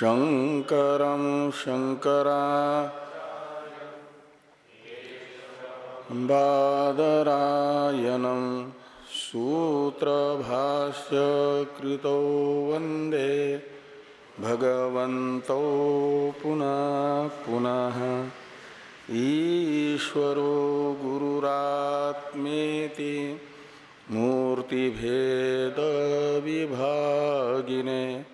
शङ्करं शङ्करा बादरायणं सूत्रभाष्यकृतो वंदे। भगवन्तौ पुनः पुनः। ईश्वरो गुरुरात्मेति मूर्तिभेदविभागिने।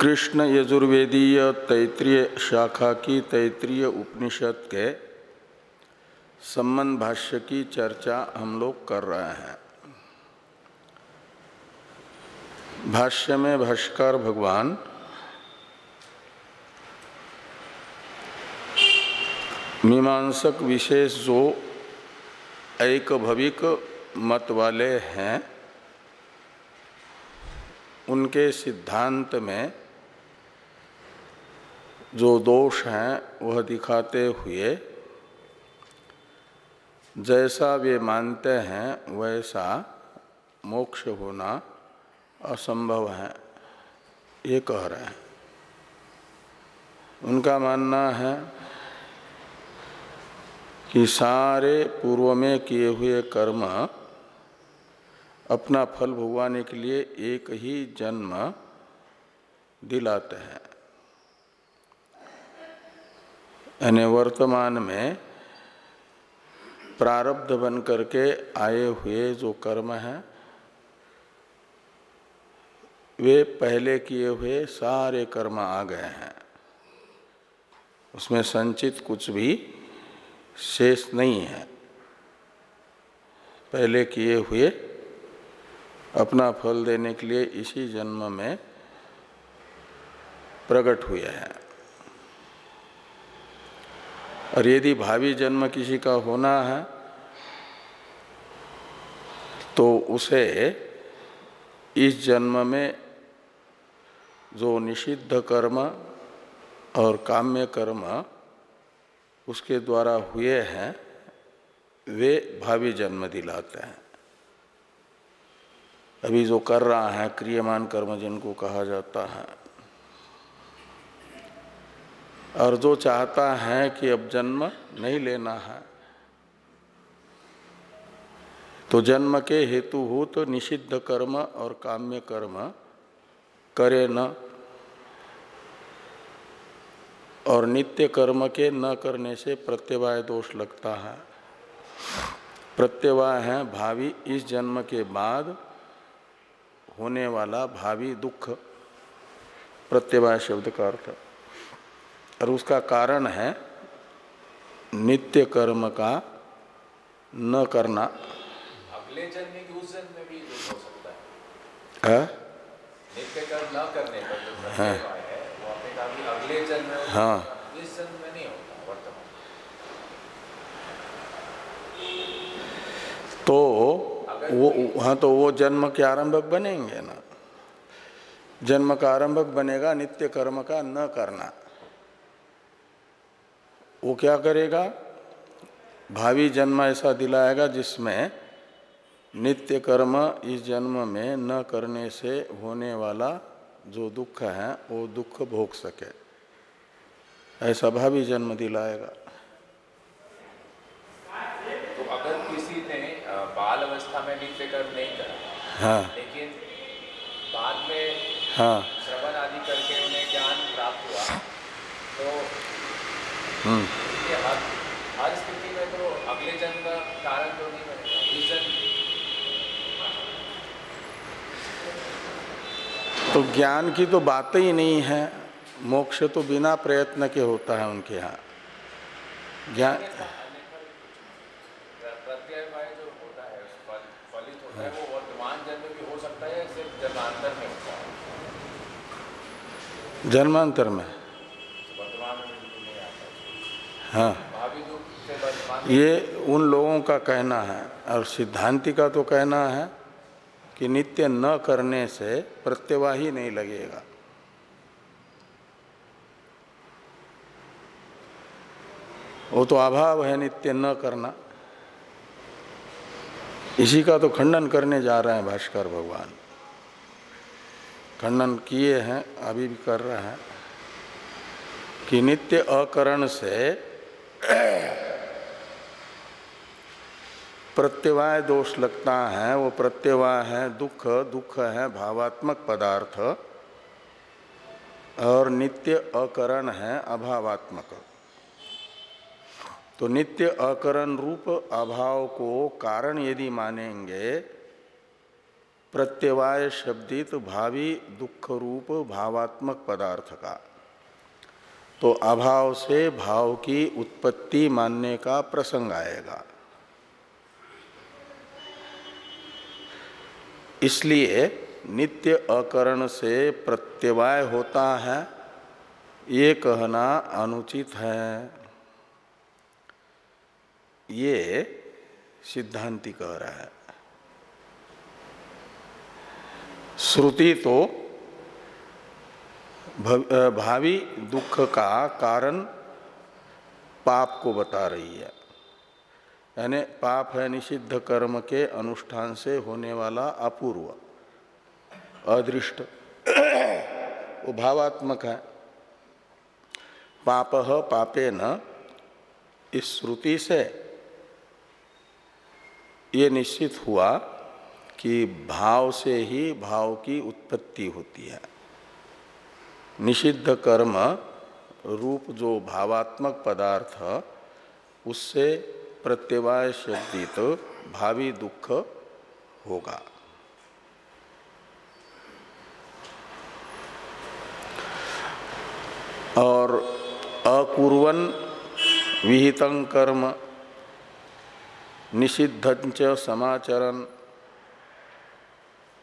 कृष्ण यजुर्वेदीय तैतृय शाखा की तैतृय उपनिषद के संबंध भाष्य की चर्चा हम लोग कर रहे हैं। भाष्य में भाष्कर भगवान मीमांसक विशेष जो एक भविक मत वाले हैं, उनके सिद्धांत में जो दोष हैं, वह दिखाते हुए, जैसा वे मानते हैं, वैसा मोक्ष होना असंभव है, ये कह रहे हैं। उनका मानना है कि सारे पूर्व में किए हुए कर्म अपना फल भुगवाने के लिए एक ही जन्म दिलाते हैं। यानी वर्तमान में प्रारब्ध बन करके आए हुए जो कर्म हैं, वे पहले किए हुए सारे कर्म आ गए हैं। उसमें संचित कुछ भी शेष नहीं है। पहले किए हुए अपना फल देने के लिए इसी जन्म में प्रकट हुए हैं। और यदि भावी जन्म किसी का होना है तो उसे इस जन्म में जो निषिद्ध कर्म और काम्य कर्म उसके द्वारा हुए हैं, वे भावी जन्म दिलाते हैं। अभी जो कर रहा है क्रियमान कर्म जिनको कहा जाता है और जो चाहता है कि अब जन्म नहीं लेना है। तो जन्म के हेतुभूत तो निषिद्ध कर्म और काम्य कर्म करे न, और नित्य कर्म के न करने से प्रत्यवाय दोष लगता है। प्रत्यवाय है भावी, इस जन्म के बाद होने वाला भावी दुख। प्रत्यवाय शब्द का अर्थ। और उसका कारण है नित्य कर्म का न करना। अगले जन्म की उस जन्म में भी हो सकता है। है? नित्य कर्म न करने पर जो हाँ। है वो आपने कहा कि अगले जन्म में हाँ। इस जन्म में नहीं होता वर्तमान। तो वो हाँ तो वो जन्म के आरंभक बनेंगे ना। जन्म का आरंभक बनेगा नित्य कर्म का न करना। वो क्या करेगा? भावी जन्म ऐसा दिलाएगा जिसमें नित्य कर्म इस जन्म में न करने से होने वाला जो दुख है वो दुख भोग सके। ऐसा भावी जन्म दिलाएगा। तो अगर किसी ने बाल अवस्था में नित्य कर्म नहीं करा हाँ। लेकिन बाद में हाँ। श्रवण आदि करके उन्हें ज्ञान प्राप्त हुआ तो हर हर स्थिति में तो अगले जन्म का कारण तो नहीं बनेगा इस तो ज्ञान की तो बात ही नहीं है मोक्ष तो बिना प्रयत्न के होता है उनके यहाँ। ज्ञान जन्मांतर जो हाँ। ये उन लोगों का कहना है, और सिद्धांति का तो कहना है कि नित्य न करने से प्रत्यवाही नहीं लगेगा। वो तो अभाव है नित्य न करना। इसी का तो खंडन करने जा रहे हैं भास्कर भगवान। खंडन किए हैं, अभी भी कर रहे हैं कि नित्य अकरण से प्रत्यवाय दोष लगता है, वो प्रत्यवाय है, दुख दुख है, भावात्मक पदार्थ और नित्य अकरण है, अभावात्मक। तो नित्य अकरण रूप अभाव को कारण यदि मानेंगे, प्रत्यवाय शब्दित भावी दुख रूप भावात्मक पदार्थ का। तो अभाव से भाव की उत्पत्ति मानने का प्रसंग आएगा। इसलिए नित्य अकरण से प्रत्यवाय होता है, ये कहना अनुचित है। ये सिद्धांति कह रहा है। श्रुति तो भावी दुख का कारण पाप को बता रही है। यानी पाप है निषिद्ध कर्म के अनुष्ठान से होने वाला अपूर्व, अदृष्ट। वो भावात्मक है। पाप पापे न, इस श्रुति से ये निश्चित हुआ कि भाव से ही भाव की उत्पत्ति होती है। निषिद्ध कर्म रूप जो भावात्मक पदार्थ, उससे प्रत्यवाय शब्दित भावी दुख होगा। और अकुर्वन विहितं कर्म निषिद्धंच समाचरण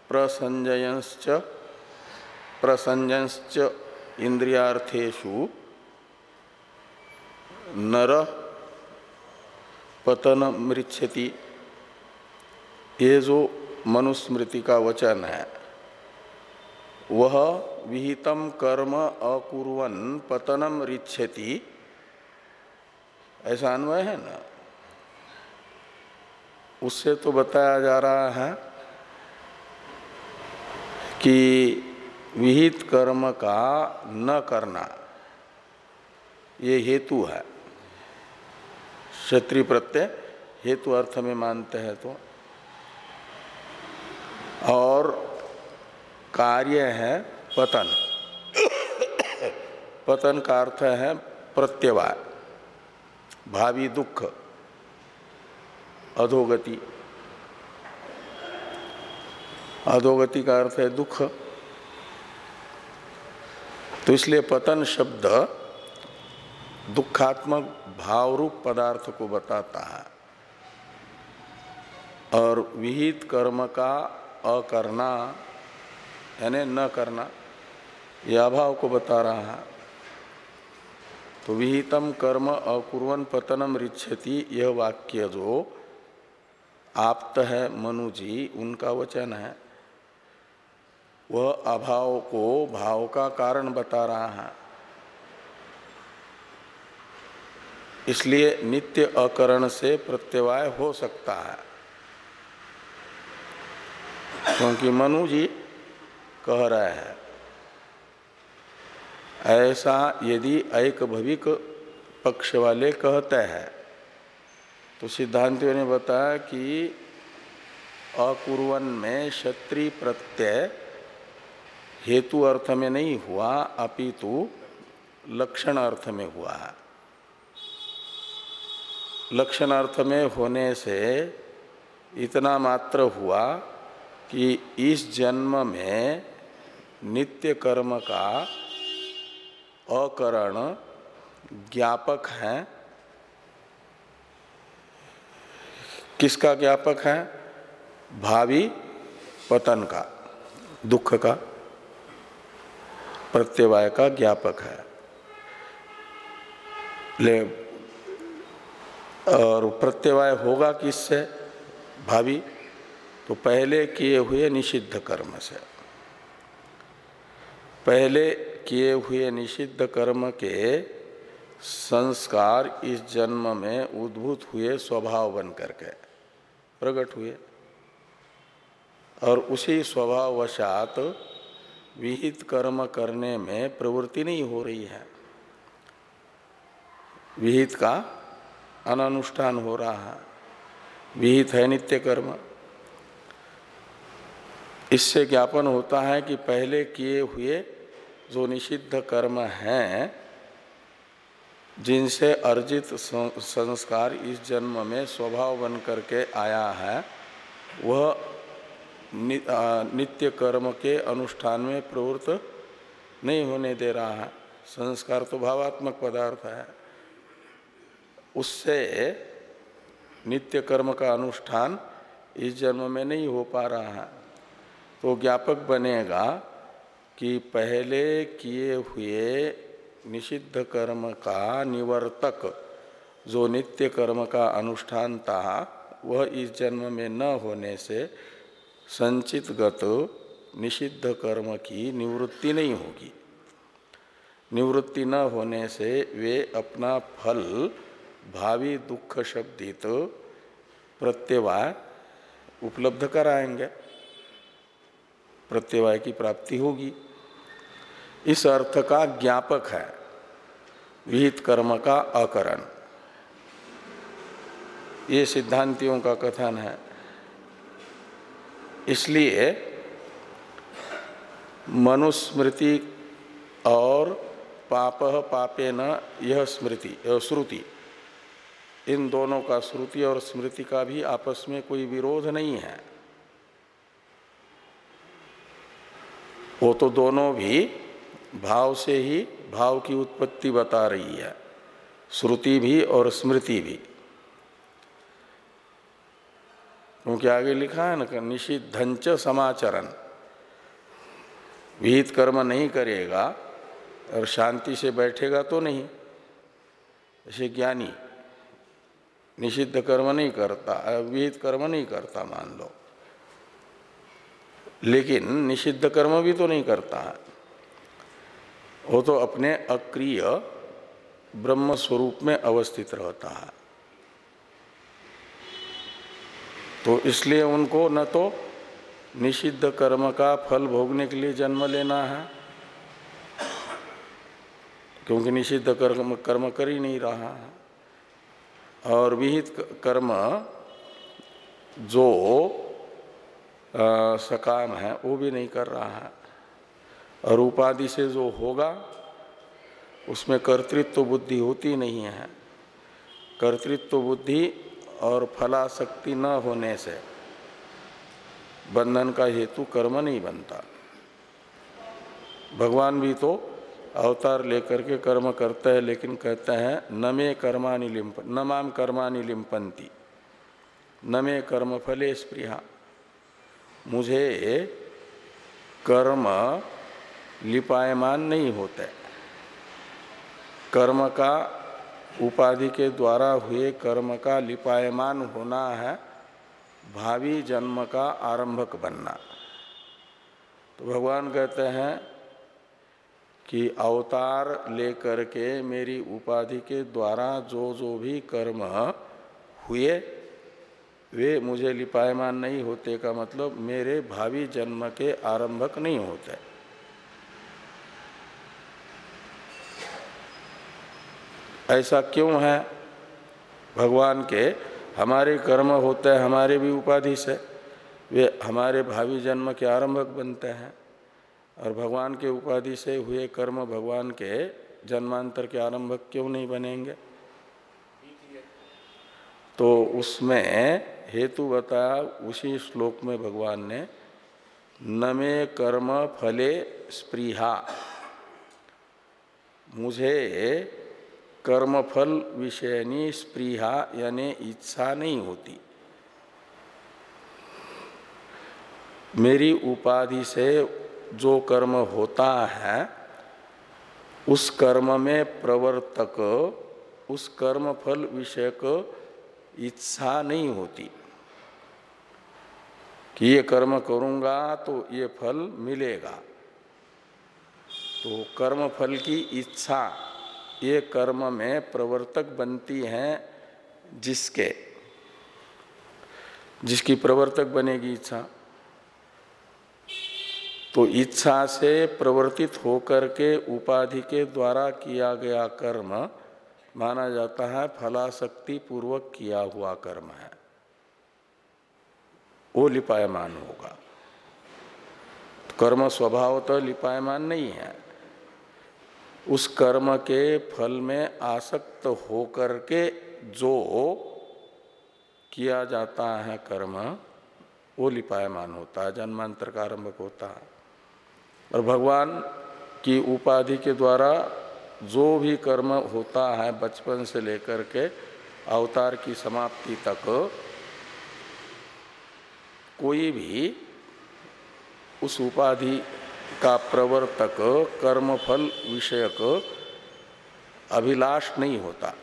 प्रसंजयंश्च प्रसंजंश्च इंद्रियार्थेषु नर पतन मृक्षति ये जो मनुस्मृति का वचन है, वह विहितम कर्म अकुर्वन पतनम रिच्छति ऐसा अन्वय है ना? उससे तो बताया जा रहा है कि विहित कर्म का न करना, ये हेतु है। क्षत्रिय प्रत्यय, हेतु अर्थ में मानते हैं तो। और कार्य है पतन। पतन का अर्थ है प्रत्यवाय, भावी दुख, अधोगति। अधोगति का अर्थ है दुख। तो इसलिए पतन शब्द दुखात्मक भाव रूप पदार्थ को बताता है। और विहित कर्म का अकरना यानी न करना यह अभाव को बता रहा है। तो विहितम कर्म अकुर्वन पतनम रिच्छति, यह वाक्य जो आप्त है मनु जी उनका वचन है। वह अभाव को भाव का कारण बता रहा है। इसलिए नित्य अकरण से प्रत्यवाय हो सकता है। क्योंकि मनु जी कह रहे हैं, ऐसा यदि एक भविक पक्ष वाले कहते हैं। तो सिद्धांतियों ने बताया कि अकुर्वन में क्षत्रिय प्रत्यय हेतु अर्थ में नहीं हुआ, अपितु लक्षण अर्थ में हुआ। है लक्षणार्थ में होने से इतना मात्र हुआ कि इस जन्म में नित्य कर्म का अकरण ज्ञापक है। किसका ज्ञापक है? भावी पतन का, दुख का। प्रत्यवाय का ज्ञापक है। ले, और प्रत्यवाय होगा किससे? भावी तो पहले किए हुए निषिद्ध कर्म से। पहले किए हुए निषिद्ध कर्म के संस्कार इस जन्म में उद्भूत हुए स्वभाव बन करके प्रकट हुए। और उसी स्वभाववशात विहित कर्म करने में प्रवृत्ति नहीं हो रही है। विहित का अनुष्ठान हो रहा है। विहित है नित्य कर्म। इससे ज्ञापन होता है कि पहले किए हुए जो निषिद्ध कर्म हैं, जिनसे अर्जित संस्कार इस जन्म में स्वभाव बन करके आया है, वह नित्य कर्म के अनुष्ठान में प्रवृत्त नहीं होने दे रहा है। संस्कार तो भावात्मक पदार्थ है। उससे नित्य कर्म का अनुष्ठान इस जन्म में नहीं हो पा रहा है। तो ज्ञापक बनेगा कि पहले किए हुए निषिद्ध कर्म का निवर्तक जो नित्य कर्म का अनुष्ठान था, वह इस जन्म में न होने से संचित गत निषिद्ध कर्म की निवृत्ति नहीं होगी। निवृत्ति न होने से वे अपना फल, भावी दुख शब्दित प्रत्यवाय उपलब्ध कराएँगे। प्रत्यवाय की प्राप्ति होगी। इस अर्थ का ज्ञापक है। विहित कर्म का अकरण ये सिद्धांतियों का कथन है। इसलिए मनुस्मृति और पाप पापे न यह स्मृति श्रुति। इन दोनों का श्रुति और स्मृति का भी आपस में कोई विरोध नहीं है। वो तो दोनों भी भाव से ही भाव की उत्पत्ति बता रही है। श्रुति भी और स्मृति भी। क्योंकि आगे लिखा है ना निषिद्धंच समाचरण विहित कर्म नहीं करेगा, और शांति से बैठेगा तो नहीं। ऐसे ज्ञानी निषिद्ध कर्म नहीं करता विहित कर्म नहीं करता, मान लो। लेकिन निषिद्ध कर्म भी तो नहीं करता है। वो तो अपने अक्रिय ब्रह्म स्वरूप में अवस्थित रहता है। तो इसलिए उनको न तो निषिद्ध कर्म का फल भोगने के लिए जन्म लेना है क्योंकि निषिद्ध कर्म कर्म कर ही नहीं रहा है। और विहित कर्म जो आ, सकाम है वो भी नहीं कर रहा है। और उपाधि से जो होगा उसमें कर्तृत्व बुद्धि होती नहीं है। कर्तृत्व बुद्धि और फलाशक्ति न होने से बंधन का हेतु कर्म नहीं बनता। भगवान भी तो अवतार लेकर के कर्म करते हैं, लेकिन कहते हैं नमे मे कर्मानि लिम्प, न माम कर्मानि लिम्पंती न कर्म फले स्प्रिया मुझे कर्म लिपायमान नहीं होते। कर्म का उपाधि के द्वारा हुए कर्म का लिपायमान होना है, भावी जन्म का आरंभक बनना। तो भगवान कहते हैं कि अवतार लेकर के मेरी उपाधि के द्वारा जो जो भी कर्म हुए, वे मुझे लिपायमान नहीं होते का मतलब मेरे भावी जन्म के आरंभक नहीं होते। ऐसा क्यों है? भगवान के हमारे कर्म होते हैं, हमारे भी उपाधि से। वे हमारे भावी जन्म के आरंभक बनते हैं और भगवान के उपाधि से हुए कर्म भगवान के जन्मांतर के आरंभक क्यों नहीं बनेंगे? तो उसमें हेतु बताया, उसी श्लोक में भगवान ने, नमे कर्म फले स्पृहा। मुझे कर्मफल विषयनी स्पृहा यानी इच्छा नहीं होती। मेरी उपाधि से जो कर्म होता है, उस कर्म में प्रवर्तक, उस कर्म फल विषय को इच्छा नहीं होती। कि ये कर्म करूँगा तो ये फल मिलेगा। तो कर्म फल की इच्छा ये कर्म में प्रवर्तक बनती हैं जिसके, जिसकी प्रवर्तक बनेगी इच्छा। तो इच्छा से प्रवर्तित होकर के उपाधि के द्वारा किया गया कर्म माना जाता है फलाशक्ति पूर्वक किया हुआ कर्म है। वो लिपायमान होगा। कर्म स्वभावतः लिपायमान नहीं है। उस कर्म के फल में आसक्त होकर के जो किया जाता है कर्म, वो लिपायमान होता है, जन्मांतर का आरंभक होता है। और भगवान की उपाधि के द्वारा जो भी कर्म होता है बचपन से लेकर के अवतार की समाप्ति तक, कोई भी उस उपाधि का प्रवर्तक, कर्मफल विषयक अभिलाष नहीं होता,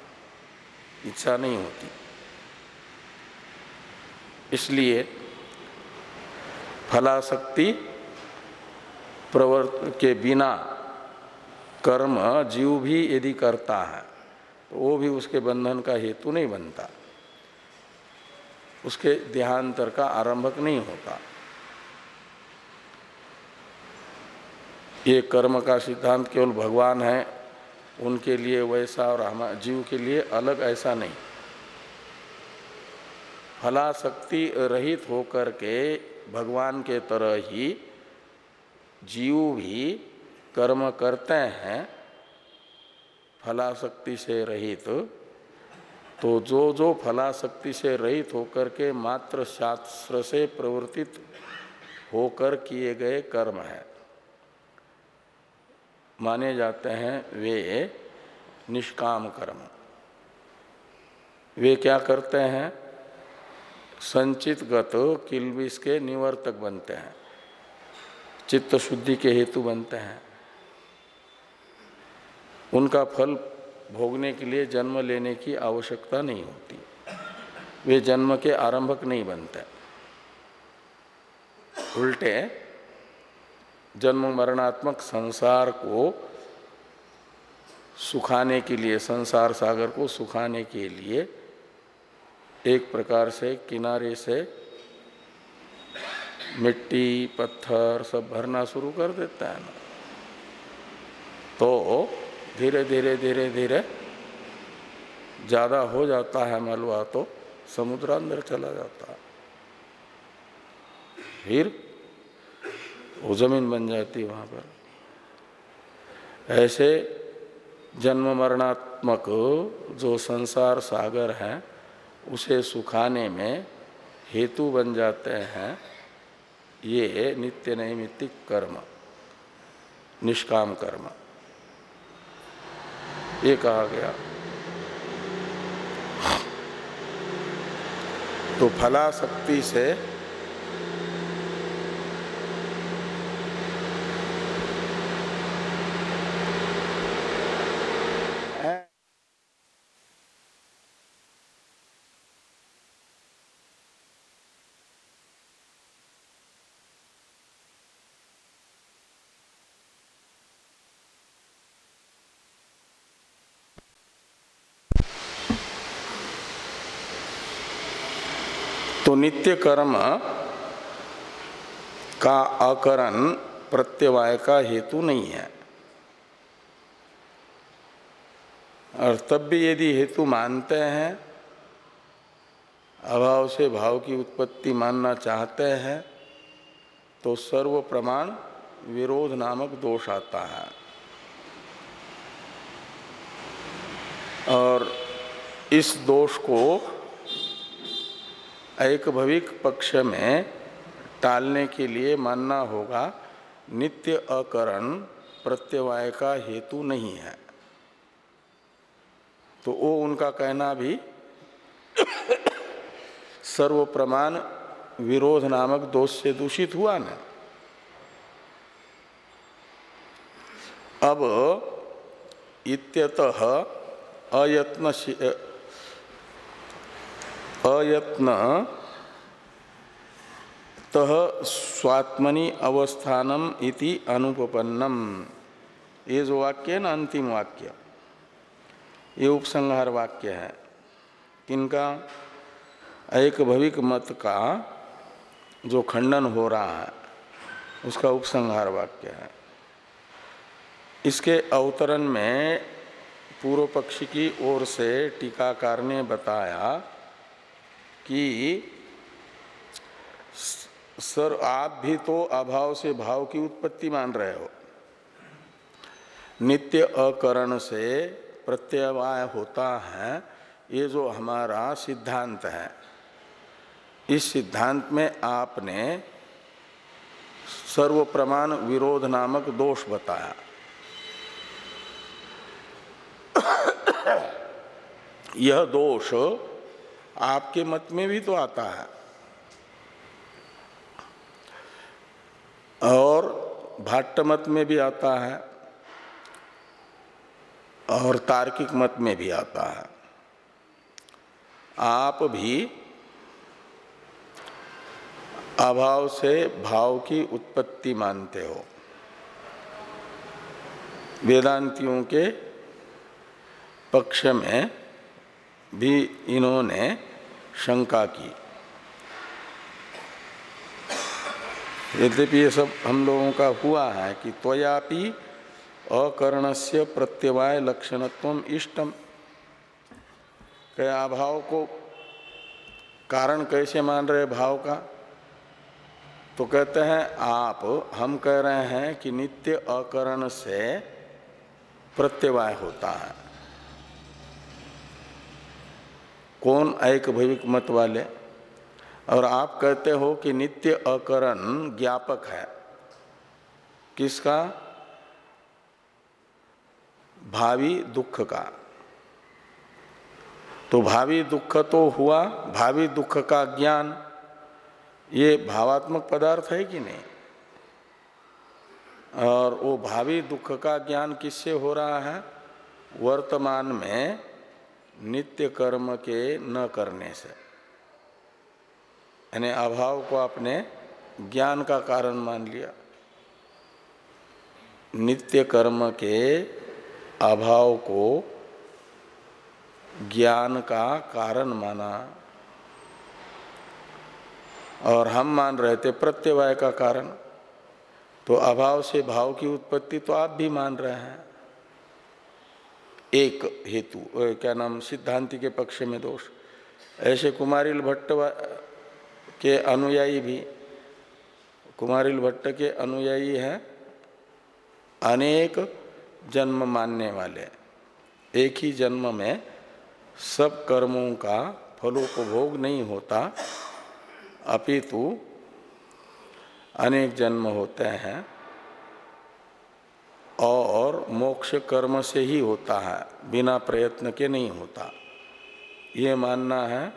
इच्छा नहीं होती। इसलिए फलाशक्ति प्रवर्त के बिना कर्म जीव भी यदि करता है तो वो भी उसके बंधन का हेतु नहीं बनता। उसके देहांतर का आरंभक नहीं होता। ये कर्म का सिद्धांत केवल भगवान है, उनके लिए वैसा और हम जीव के लिए अलग ऐसा नहीं। फलाशक्ति रहित होकर के भगवान के तरह ही जीव भी कर्म करते हैं, फलाशक्ति से रहित तो जो जो फलाशक्ति से रहित होकर के मात्र शास्त्र से प्रवर्तित होकर किए गए कर्म हैं। माने जाते हैं वे निष्काम कर्म। वे क्या करते हैं? संचित गत किलबिश के निवर्तक बनते हैं। चित्त शुद्धि के हेतु बनते हैं। उनका फल भोगने के लिए जन्म लेने की आवश्यकता नहीं होती। वे जन्म के आरंभक नहीं बनते। उल्टे जन्म मरणात्मक संसार को सुखाने के लिए, संसार सागर को सुखाने के लिए एक प्रकार से किनारे से मिट्टी, पत्थर सब भरना शुरू कर देता है ना। तो धीरे धीरे धीरे धीरे ज़्यादा हो जाता है मलबा तो समुद्र अंदर चला जाता है। फिर वो ज़मीन बन जाती वहाँ पर। ऐसे जन्म मरणात्मक जो संसार सागर है, उसे सुखाने में हेतु बन जाते हैं, ये नित्य नैमित्तिक कर्म, निष्काम कर्म। ये कहा गया। तो फलाशक्ति से तो नित्य कर्म का अकरण प्रत्यवाय का हेतु नहीं है। और तब भी यदि हेतु मानते हैं, अभाव से भाव की उत्पत्ति मानना चाहते हैं तो सर्व प्रमाण विरोध नामक दोष आता है। और इस दोष को एक भविक पक्ष में टालने के लिए मानना होगा, नित्य अकरण प्रत्यवाय का हेतु नहीं है। तो वो उनका कहना भी सर्व प्रमाण विरोध नामक दोष से दूषित हुआ ना। अब इत्यतः अयत्न अयत्न तह स्वात्मनि अवस्थानम इति अनुपन्नम ये जो वाक्य है ना, अंतिम वाक्य। ये उपसंहार वाक्य है। किनका एक भविक मत का जो खंडन हो रहा है, उसका उपसंहार वाक्य है। इसके अवतरण में पूर्व पक्षी की ओर से टीकाकार ने बताया कि सर आप भी तो अभाव से भाव की उत्पत्ति मान रहे हो। नित्य अकरण से प्रत्यवाय होता है, ये जो हमारा सिद्धांत है। इस सिद्धांत में आपने सर्व प्रमाण विरोध नामक दोष बताया। यह दोष आपके मत में भी तो आता है। और भाट्ट मत में भी आता है। और तार्किक मत में भी आता है। आप भी अभाव से भाव की उत्पत्ति मानते हो। वेदांतियों के पक्ष में भी इन्होंने शंका की। यद्यपि ये सब हम लोगों का हुआ है कि त्वयापि अकर्ण से प्रत्यवाय लक्षणत्व इष्टम क्या अभाव को कारण कैसे मान रहे भाव का? तो कहते हैं, आप, हम कह रहे हैं कि नित्य अकरण से प्रत्यवाय होता है। कौन एक भविक मत वाले? और आप कहते हो कि नित्य अकरण ज्ञापक है। किसका? भावी दुख का। तो भावी दुख तो हुआ, भावी दुख का ज्ञान। ये भावात्मक पदार्थ है कि नहीं? और वो भावी दुख का ज्ञान किससे हो रहा है? वर्तमान में नित्य कर्म के न करने से। यानी अभाव को आपने ज्ञान का कारण मान लिया। नित्य कर्म के अभाव को ज्ञान का कारण माना। और हम मान रहे थे प्रत्यवाय का कारण। तो अभाव से भाव की उत्पत्ति तो आप भी मान रहे हैं। एक हेतु क्या नाम, सिद्धांति के पक्ष में दोष। ऐसे कुमारिल भट्ट के अनुयायी भी, कुमारिल भट्ट के अनुयायी हैं, अनेक जन्म मानने वाले। एक ही जन्म में सब कर्मों का फलोपभोग नहीं होता, अपितु अनेक जन्म होते हैं। और मोक्ष कर्म से ही होता है, बिना प्रयत्न के नहीं होता। ये मानना है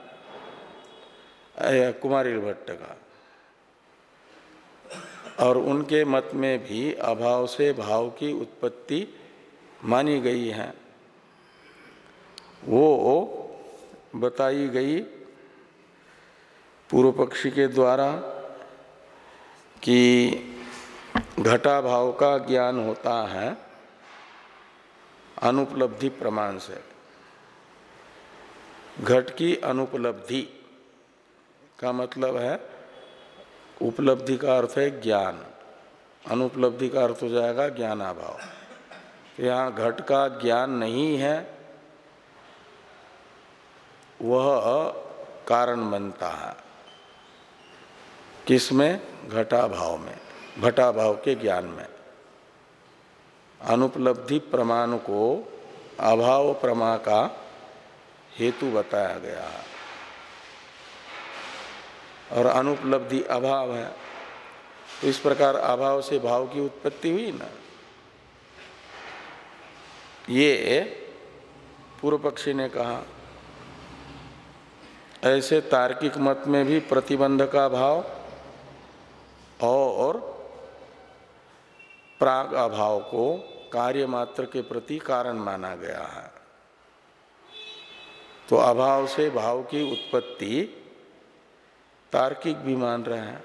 कुमारी भट्ट का। और उनके मत में भी अभाव से भाव की उत्पत्ति मानी गई है। वो बताई गई पूर्व पक्षी के द्वारा कि घटा भाव का ज्ञान होता है, अनुपलब्धि प्रमाण से। घट की अनुपलब्धि का मतलब है, उपलब्धि का अर्थ है ज्ञान। अनुपलब्धि का अर्थ हो जाएगा ज्ञानाभाव। तो यहाँ घट का ज्ञान नहीं है, वह कारण बनता है। किसमें? घटा भाव में। घटा भाव के ज्ञान में। अनुपलब्धि प्रमाण को अभाव प्रमा का हेतु बताया गया है। और अनुपलब्धि अभाव है तो इस प्रकार अभाव से भाव की उत्पत्ति हुई ना। ये पूर्व पक्षी ने कहा, ऐसे तार्किक मत में भी प्रतिबंध का भाव और प्राग अभाव को कार्य मात्र के प्रति कारण माना गया है। तो अभाव से भाव की उत्पत्ति तार्किक भी मान रहे हैं।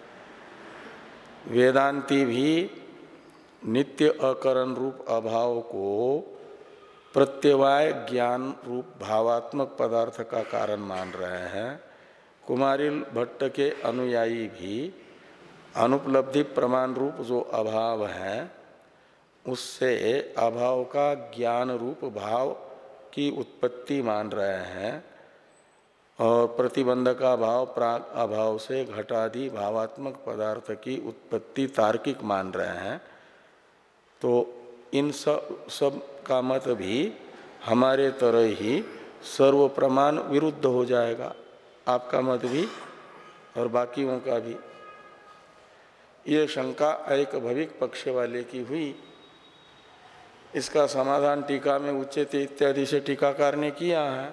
वेदांती भी नित्य अकरण रूप अभाव को प्रत्यवाय ज्ञान रूप भावात्मक पदार्थ का कारण मान रहे हैं। कुमारिल भट्ट के अनुयायी भी अनुपलब्धि प्रमाण रूप जो अभाव है उससे अभाव का ज्ञान रूप भाव की उत्पत्ति मान रहे हैं और प्रतिबंध का भाव प्राग अभाव से घटादि भावात्मक पदार्थ की उत्पत्ति तार्किक मान रहे हैं। तो इन सब सब का मत भी हमारे तरह ही सर्व प्रमाण विरुद्ध हो जाएगा। आपका मत भी और बाकियों का भी। ये शंका एक भविक पक्ष वाले की हुई। इसका समाधान टीका में उच्चते इत्यादि से टीकाकार ने किया है।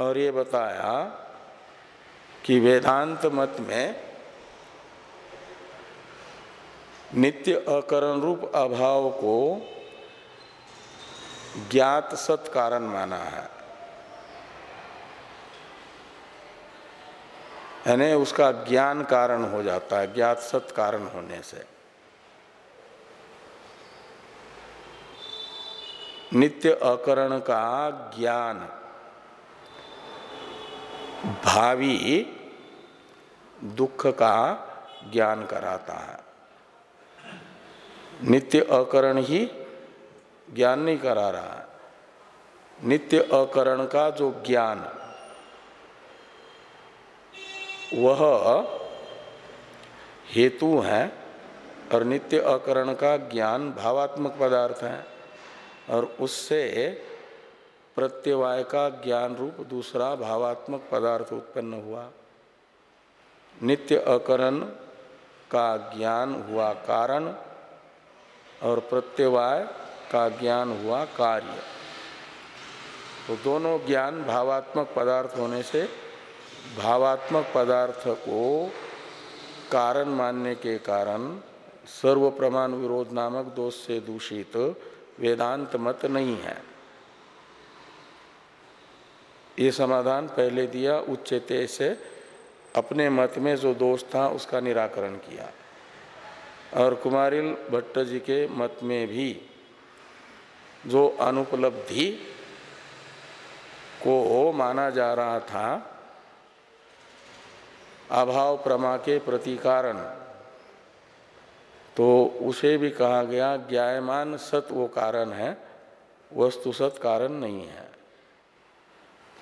और ये बताया कि वेदांत मत में नित्य अकरण रूप अभाव को ज्ञात सत कारण माना है। यानी उसका ज्ञान कारण हो जाता है, ज्ञात सत कारण होने से। नित्य अकरण का ज्ञान। भावी दुख का ज्ञान कराता है। नित्य अकरण ही ज्ञान नहीं करा रहा है। नित्य अकरण का जो ज्ञान, वह हेतु है और नित्य अकरण का ज्ञान भावात्मक पदार्थ है। और उससे प्रत्यवाय का ज्ञान रूप दूसरा भावात्मक पदार्थ उत्पन्न हुआ। नित्य अकरण का ज्ञान हुआ कारण और प्रत्यवाय का ज्ञान हुआ कार्य। तो दोनों ज्ञान भावात्मक पदार्थ होने से भावात्मक पदार्थ को कारण मानने के कारण सर्व प्रमाण विरोध नामक दोष से दूषित वेदांत मत नहीं है। ये समाधान पहले दिया, उच्चते से अपने मत में जो दोष था उसका निराकरण किया। और कुमारिल भट्ट जी के मत में भी जो अनुपलब्धि को हो माना जा रहा था, अभाव प्रमा के प्रति कारण तो उसे भी कहा गया, ज्ञायमान सत वो कारण है, वस्तु सत कारण नहीं है।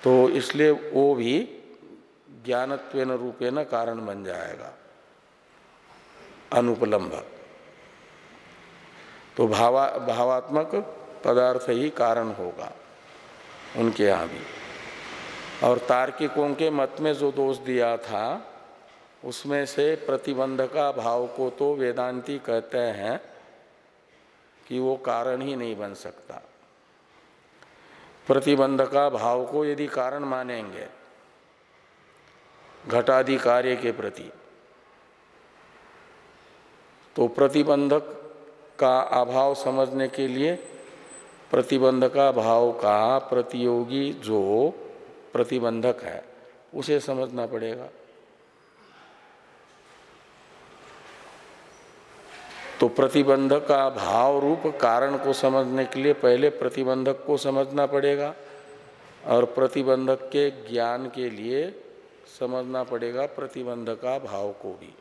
तो इसलिए वो भी ज्ञानत्व रूपेण कारण बन जाएगा, अनुपलम्ब। तो भावा, भावात्मक पदार्थ ही कारण होगा उनके यहाँ भी। और तार्किकों के मत में जो दोष दिया था उसमें से प्रतिबंध का भाव को तो वेदांती कहते हैं कि वो कारण ही नहीं बन सकता। प्रतिबंध का भाव को यदि कारण मानेंगे घटादि कार्य के प्रति तो प्रतिबंधक का अभाव समझने के लिए प्रतिबंध का भाव का प्रतियोगी जो प्रतिबंधक है, उसे समझना पड़ेगा। तो प्रतिबंधक का भाव रूप कारण को समझने के लिए पहले प्रतिबंधक को समझना पड़ेगा और प्रतिबंधक के ज्ञान के लिए समझना पड़ेगा प्रतिबंधक का भाव को भी,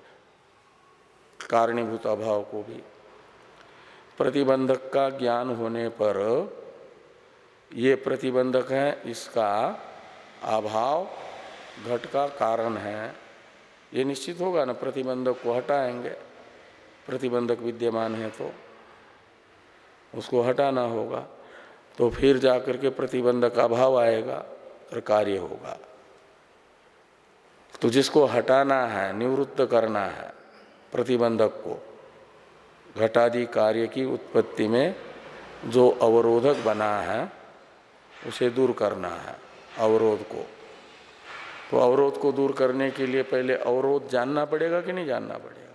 कारणीभूत अभाव को भी। प्रतिबंधक का ज्ञान होने पर ये प्रतिबंधक है, इसका अभाव घट का कारण है। ये निश्चित होगा ना, प्रतिबंधक को हटाएँगे। प्रतिबंधक विद्यमान है तो उसको हटाना होगा तो फिर जाकर के प्रतिबंधक अभाव आएगा और कार्य होगा। तो जिसको हटाना है, निवृत्त करना है, प्रतिबंधक को घटादि कार्य की उत्पत्ति में जो अवरोधक बना है, उसे दूर करना है, अवरोध को। तो अवरोध को दूर करने के लिए पहले अवरोध जानना पड़ेगा कि नहीं जानना पड़ेगा?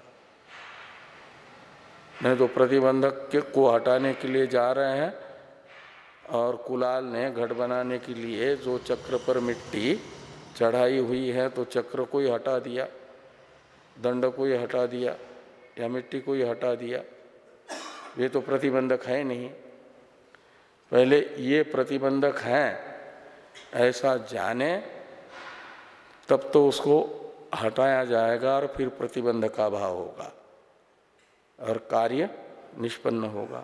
नहीं तो प्रतिबंधक के को हटाने के लिए जा रहे हैं और कुलाल ने घट बनाने के लिए जो चक्र पर मिट्टी चढ़ाई हुई है तो चक्र को ही हटा दिया, दंड को ही हटा दिया, या मिट्टी को ही हटा दिया। ये तो प्रतिबंधक है नहीं। पहले ये प्रतिबंधक हैं, ऐसा जाने, तब तो उसको हटाया जाएगा और फिर प्रतिबंध का भाव होगा। और कार्य निष्पन्न होगा।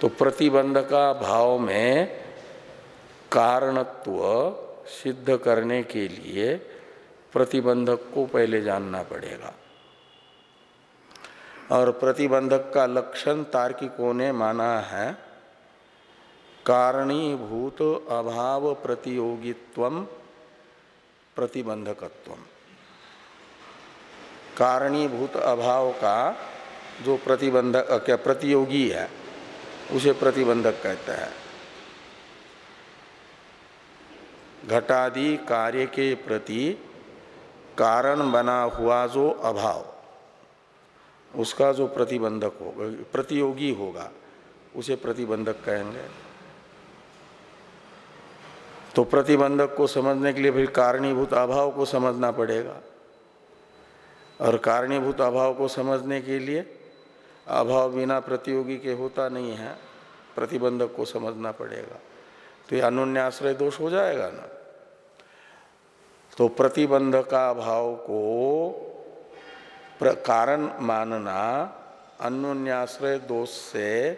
तो प्रतिबंध का भाव में कारणत्व सिद्ध करने के लिए प्रतिबंधक को पहले जानना पड़ेगा। और प्रतिबंधक का लक्षण तार्किकों ने माना है, कारणीभूत अभाव प्रतियोगित्व प्रतिबंधकत्व कारणीभूत अभाव का जो प्रतिबंधक क्या प्रतियोगी है, उसे प्रतिबंधक कहते हैं। घटादि कार्य के प्रति कारण बना हुआ जो अभाव, उसका जो प्रतिबंधक होगा, प्रतियोगी होगा, उसे प्रतिबंधक कहेंगे। तो प्रतिबंधक को समझने के लिए फिर कारणीभूत अभाव को समझना पड़ेगा। और कारणीभूत अभाव को समझने के लिए अभाव बिना प्रतियोगी के होता नहीं है, प्रतिबंधक को समझना पड़ेगा। तो ये अनुन्याश्रय दोष हो जाएगा ना? तो प्रतिबंध का भाव को कारण मानना अन्योन्याश्रय दोष से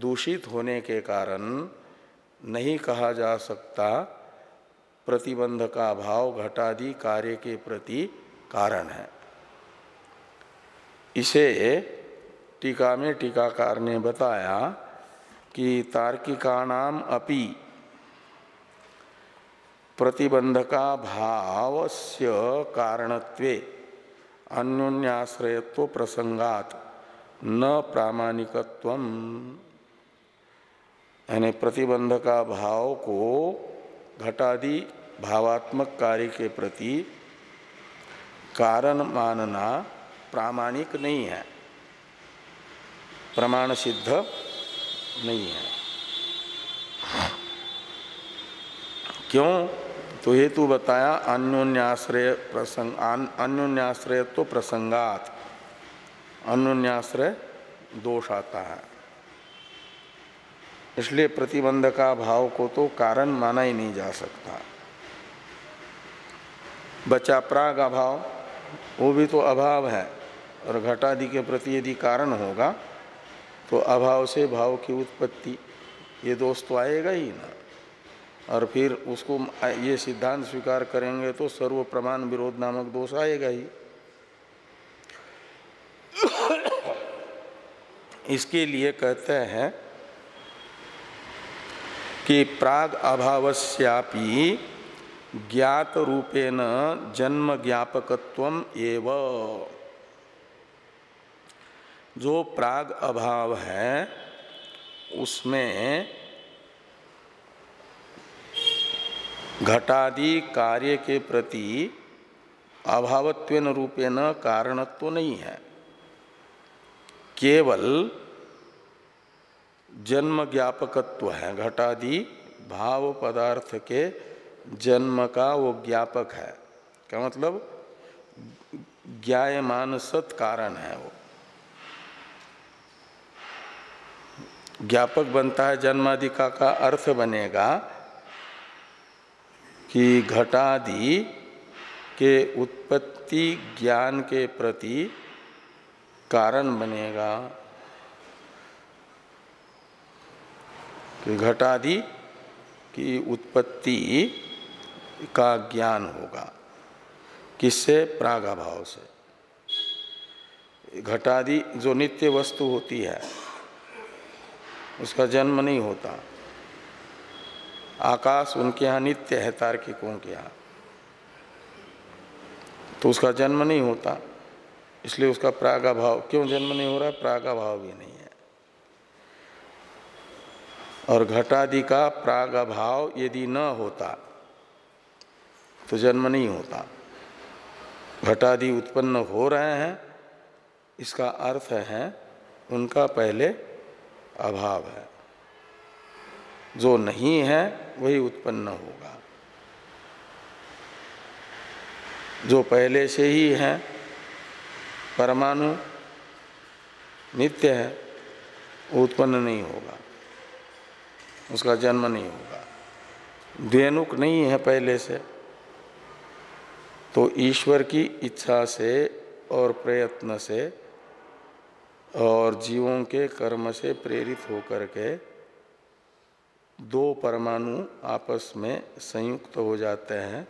दूषित होने के कारण नहीं कहा जा सकता प्रतिबंध का भाव घटादि कार्य के प्रति कारण है। इसे टीका में टीकाकार ने बताया कि तार्किकाणाम अपि प्रतिबंधका भाव से कारणत्वे अन्योन्याश्रयत्व प्रसंगात न प्रामाणिकत्व यानी प्रतिबंध का भाव को घटादि भावात्मक कार्य के प्रति कारण मानना प्रामाणिक नहीं है। प्रमाण सिद्ध नहीं है। क्यों? तो हेतु बताया अन्योन्याश्रय प्रसंग अन्योन्याश्रय तो प्रसंगात। अन्योन्याश्रय दोष आता है। इसलिए प्रतिबंध का भाव को तो कारण माना ही नहीं जा सकता। बचा प्राग अभाव, वो भी तो अभाव है। और घटादि के प्रति यदि कारण होगा तो अभाव से भाव की उत्पत्ति, ये दोष तो आएगा ही ना। और फिर उसको ये सिद्धांत स्वीकार करेंगे तो सर्व प्रमाण विरोध नामक दोष आएगा ही। इसके लिए कहते हैं कि प्राग अभावस्यापि ज्ञात रूपेण जन्म ज्ञापकत्व एव। जो प्राग अभाव है, उसमें घटादि कार्य के प्रति अभावत्वेन रूपेण कारणत्व तो नहीं है। केवल जन्म ज्ञापकत्व है, घटादि भाव पदार्थ के जन्म का वो ज्ञापक है। क्या मतलब? ज्ञायमान सत कारण है वो। ज्ञापक बनता है जन्मादि का, का अर्थ बनेगा कि घटादि के उत्पत्ति ज्ञान के प्रति कारण बनेगा। कि घटादि की उत्पत्ति का ज्ञान होगा। किससे? प्रागाभाव से। घटादि जो नित्य वस्तु होती है उसका जन्म नहीं होता। आकाश उनके यहाँ नित्य है, तार्किकों के यहाँ। तो उसका जन्म नहीं होता, इसलिए उसका प्रागाभाव, क्यों जन्म नहीं हो रहा प्रागाभाव भी नहीं है। और घटादि का प्रागाभाव यदि न होता तो जन्म नहीं होता। घटादि उत्पन्न हो रहे हैं, इसका अर्थ है, उनका पहले अभाव है। जो नहीं है, वही उत्पन्न होगा। जो पहले से ही है, परमाणु नित्य है, वो उत्पन्न नहीं होगा। उसका जन्म नहीं होगा। द्वेनुक नहीं है पहले से। तो ईश्वर की इच्छा से और प्रयत्न से और जीवों के कर्म से प्रेरित होकर के दो परमाणु आपस में संयुक्त हो जाते हैं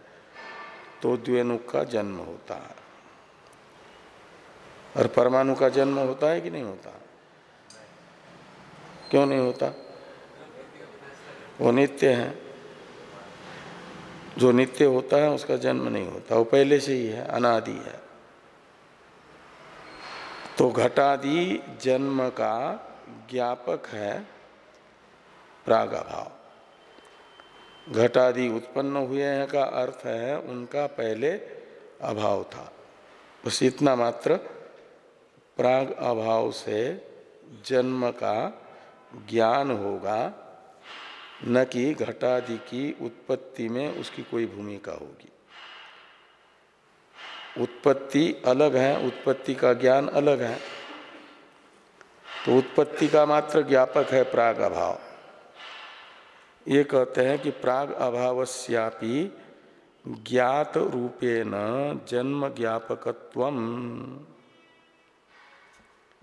तो द्वेनुक का जन्म होता है। और परमाणु का जन्म होता है कि नहीं होता? क्यों नहीं होता? वो नित्य है। जो नित्य होता है, उसका जन्म नहीं होता। वो पहले से ही है, अनादि है। तो घटादि जन्म का ज्ञापक है प्राग अभाव घटादि उत्पन्न हुए हैं का अर्थ है उनका पहले अभाव था। बस इतना मात्र प्राग अभाव से जन्म का ज्ञान होगा, न कि घटादि की उत्पत्ति में उसकी कोई भूमिका होगी। उत्पत्ति अलग है, उत्पत्ति का ज्ञान अलग है। तो उत्पत्ति का मात्र ज्ञापक है प्राग अभाव। ये कहते हैं कि प्राग अभावस्यापि ज्ञात रूपेण जन्म ज्ञापकत्व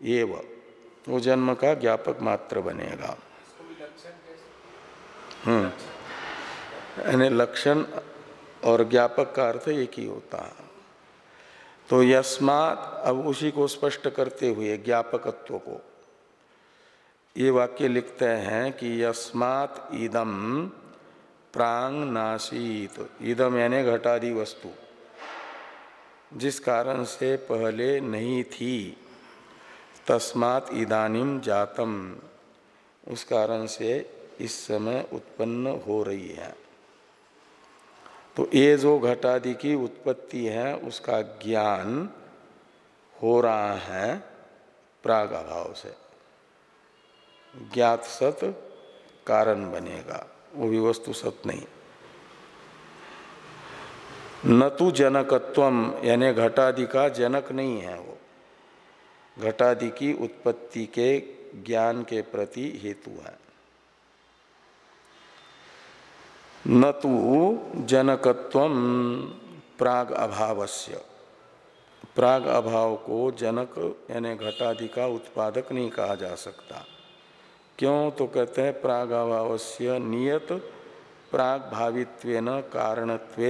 एव, वो जन्म का ज्ञापक मात्र बनेगा। हम्म यानी लक्षण और ज्ञापक का अर्थ एक ही होता है। तो यस्मात अब उसी को स्पष्ट करते हुए ज्ञापकत्व को। ये वाक्य लिखते हैं कि यस्मात इदम प्रांग नाशीत इदम यानी घटादि वस्तु, जिस कारण से पहले नहीं थी। तस्मात इदानिम जातम, उस कारण से इस समय उत्पन्न हो रही है। तो ये जो घटादि की उत्पत्ति है, उसका ज्ञान हो रहा है प्राग अभाव से। ज्ञात सत कारण बनेगा, वो भी वस्तु सत नहीं। न तो जनकत्व यानी घटादि का जनक नहीं है वो। घटादि की उत्पत्ति के ज्ञान के प्रति हेतु है। न तो जनकत्व प्राग अभावस्य। प्राग अभाव को जनक यानी घटादि का उत्पादक नहीं कहा जा सकता। क्यों? तो कहते हैं प्रागभावस्य नियत प्राग भावित्व कारणत्व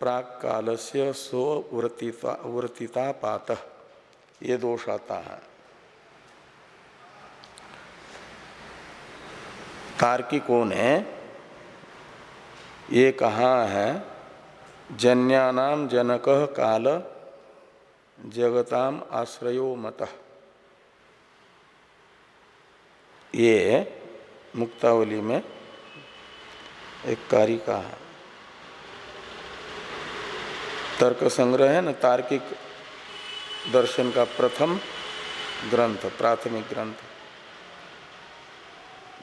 प्राग काल से स्वृतिता वृतिता पात ये दोष आता है। तार्किकों ने ये कहा है? जन्यानाम जनक काल, जगताम आश्रयो मत। ये मुक्तावली में एक कारिका है। तर्क संग्रह है न, तार्किक दर्शन का प्रथम ग्रंथ, प्राथमिक ग्रंथ।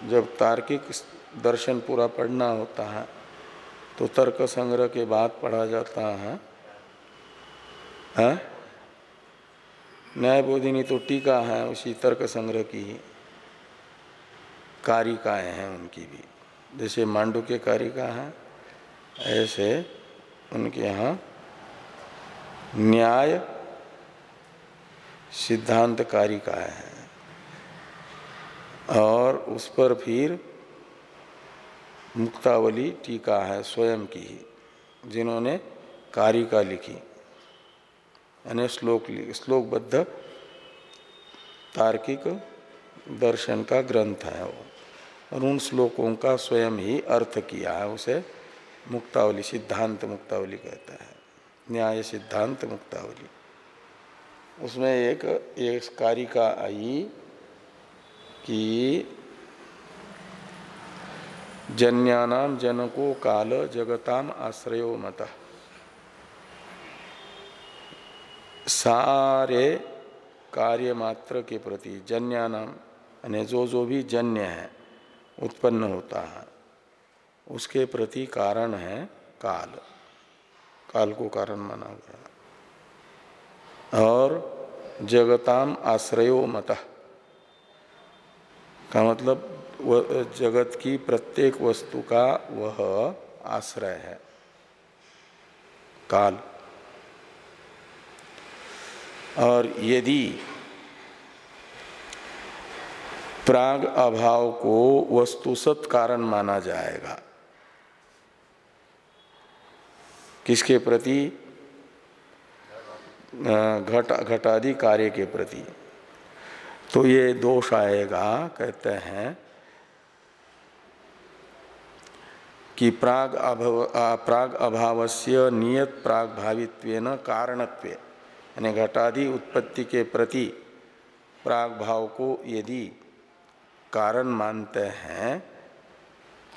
जब तार्किक दर्शन पूरा पढ़ना होता है तो तर्क संग्रह के बाद पढ़ा जाता है? न्याय बोधिनी तो टीका है, उसी तर्क संग्रह की ही कारिकाएँ हैं उनकी भी। जैसे मांडू के कारिका हैं, ऐसे उनके यहाँ न्याय सिद्धांत कारिकाएँ हैं। और उस पर फिर मुक्तावली टीका है स्वयं की ही, जिन्होंने कारिका लिखी। यानी श्लोक श्लोकबद्ध तार्किक दर्शन का ग्रंथ है वो। और उन श्लोकों का स्वयं ही अर्थ किया है, उसे मुक्तावली, सिद्धांत मुक्तावली कहता है। न्याय सिद्धांत मुक्तावली। उसमें एक एक कारिका आई कि जन्यानाम जनको काल जगताम आश्रयो मत। सारे कार्य मात्र के प्रति जन्यानाम यानी जो जो भी जन्य है, उत्पन्न होता है, उसके प्रति कारण है काल। काल को कारण माना गया और जगताम आश्रयो मत। का मतलब जगत की प्रत्येक वस्तु का वह आश्रय है। काल। और यदि प्राग अभाव को वस्तुसत कारण माना जाएगा, किसके प्रति? घट घटादि कार्य के प्रति। तो ये दोष आएगा, कहते हैं कि प्राग अभाव प्राग अभावस्य नियत प्राग भावित्व कारणत्व। यानी घटादि उत्पत्ति के प्रति प्राग भाव को यदि कारण मानते हैं,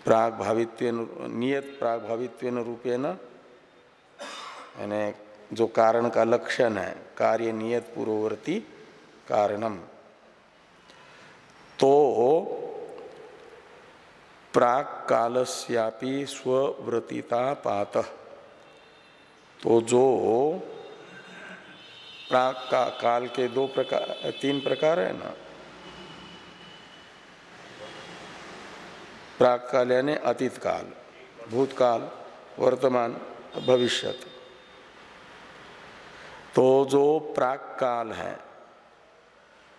प्राग भावित्व नियत प्राग भावित्व रूपेण, यानी जो कारण का लक्षण है, कार्य नियत पूर्ववर्ती कारणम। तो प्राक कालस्यापि स्वव्रतिता पात तो जो प्राक का काल के दो प्रकार तीन प्रकार है ना? प्राक काल यानी अतीत काल भूतकाल, वर्तमान, भविष्यत। तो जो प्राक काल है,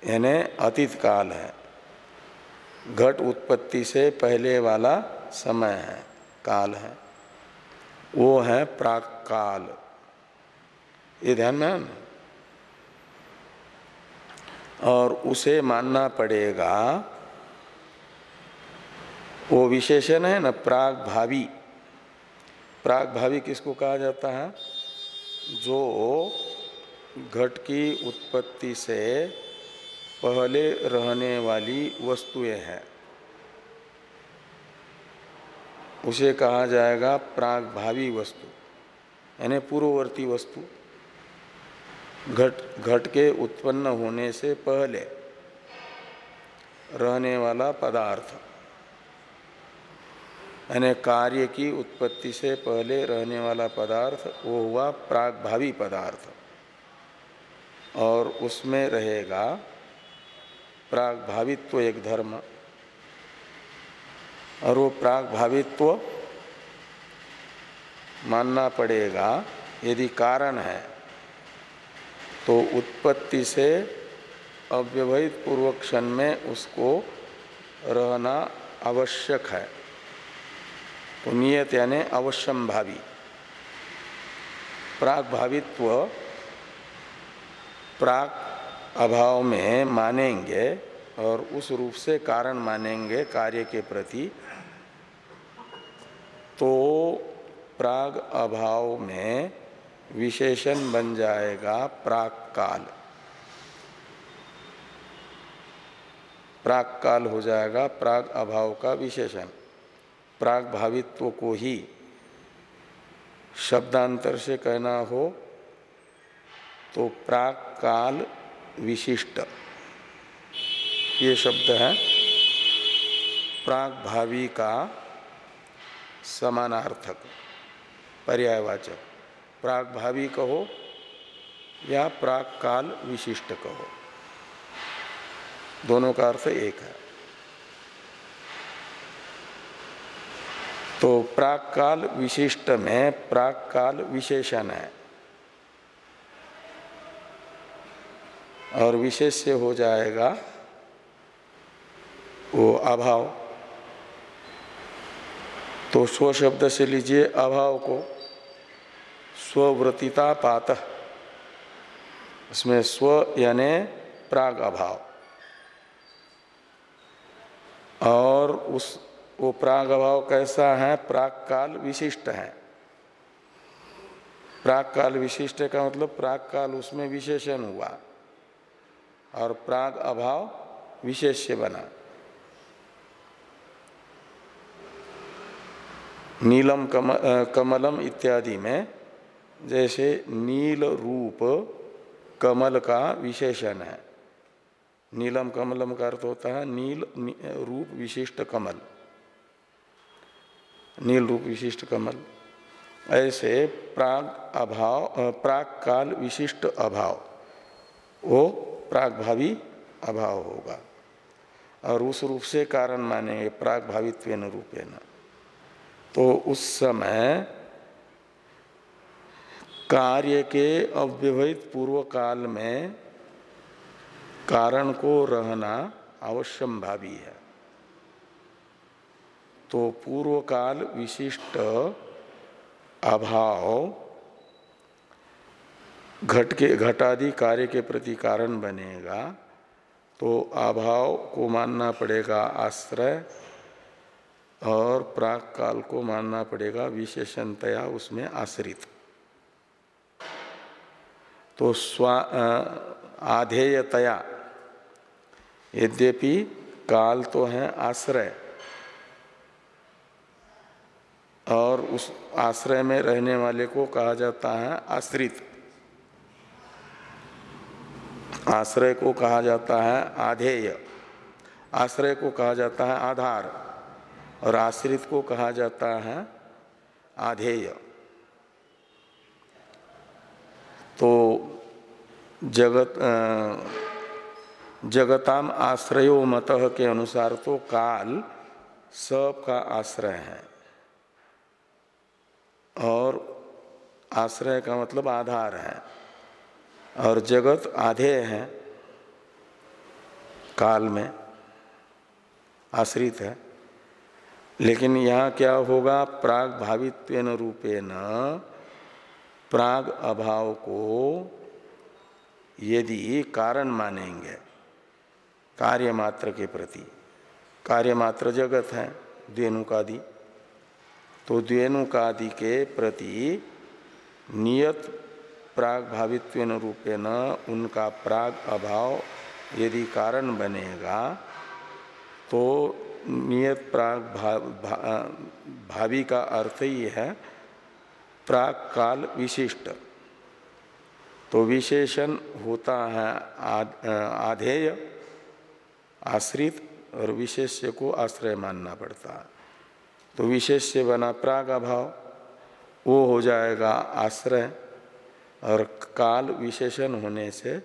यानी अतीत काल है घट उत्पत्ति से पहले वाला समय है, काल है। वो है प्राक काल ये ध्यान में है और उसे मानना पड़ेगा, वो विशेषण है ना प्राग भावी प्राग भावी किसको कहा जाता है? जो घट की उत्पत्ति से पहले रहने वाली वस्तुएँ हैं। उसे कहा जाएगा प्राग भावी वस्तु, यानी पूर्ववर्ती वस्तु। घट घट के उत्पन्न होने से पहले रहने वाला पदार्थ, यानी कार्य की उत्पत्ति से पहले रहने वाला पदार्थ, वो हुआ प्राग भावी पदार्थ। और उसमें रहेगा प्राग भावित्व एक धर्म। और वो प्राग भावित्व मानना पड़ेगा, यदि कारण है तो उत्पत्ति से अव्यवहित पूर्व क्षण में उसको रहना आवश्यक है। तो नियत यानी अवश्यम भावी। प्राग भावित्व प्राग अभाव में मानेंगे और उस रूप से कारण मानेंगे कार्य के प्रति तो प्राग अभाव में विशेषण बन जाएगा प्राग काल। प्राग काल हो जाएगा, प्राग अभाव का विशेषण। प्राग भावित्व को ही शब्दांतर से कहना हो तो प्राग काल विशिष्ट। ये शब्द है प्राग भावी का समानार्थक, पर्यायवाचक। प्राग भावी कहो या प्राग काल विशिष्ट कहो। दोनों का अर्थ एक है। तो प्राग काल विशिष्ट में प्राग काल विशेषण है। और विशेष से हो जाएगा वो अभाव। तो स्व शब्द से लीजिए अभाव को स्वव्रतिता पात इसमें स्व यानि प्राग अभाव। और उस, वो प्राग अभाव कैसा है? प्राग काल विशिष्ट है। प्राग काल विशिष्ट का मतलब प्राग काल उसमें विशेषण हुआ। और प्राग अभाव विशेष्य बना। नीलम कम, कमलम इत्यादि में जैसे नील रूप कमल का विशेषण है। नीलम कमलम का अर्थ होता है नील रूप विशिष्ट कमल। नील रूप विशिष्ट कमल। ऐसे प्राग अभाव प्राग काल विशिष्ट अभाव। वो प्राग भावी अभाव होगा। और उस रूप से कारण मानेंगे प्राग भावित्व रूपेण। तो उस समय कार्य के अव्यवहित पूर्व काल में कारण को रहना अवश्यम भावी है। तो पूर्व काल विशिष्ट अभाव घट के, घटादि कार्य के प्रति कारण बनेगा तो अभाव को मानना पड़ेगा आश्रय और प्राग काल को मानना पड़ेगा विशेषणतया उसमें आश्रित। तो स्वा आधेयतया, यद्यपि काल तो है आश्रय, और उस आश्रय में रहने वाले को कहा जाता है आश्रित। आश्रय को कहा जाता है आधेय। आश्रय को कहा जाता है आधार और आश्रित को कहा जाता है आधेय। तो जगत जगताम आश्रयो मत के अनुसार तो काल सब का आश्रय है। और आश्रय का मतलब आधार है। और जगत आधे है, काल में आश्रित है। लेकिन यहाँ क्या होगा? प्राग भावित्व रूपेण, प्राग अभाव को यदि कारण मानेंगे, कार्य मात्र के प्रति, कार्य मात्र जगत है द्वेनुकादि तो द्वेनुकादि के प्रति नियत प्राग भावित्व रूपे न उनका प्राग अभाव यदि कारण बनेगा तो नियत प्राग भा, भा, भावी का अर्थ ही है प्राग काल विशिष्ट। तो विशेषण होता है आध, आधेय आश्रित और विशेष्य को आश्रय मानना पड़ता है। तो विशेष्य बना प्राग अभाव वो हो जाएगा आश्रय। और काल विशेषण होने से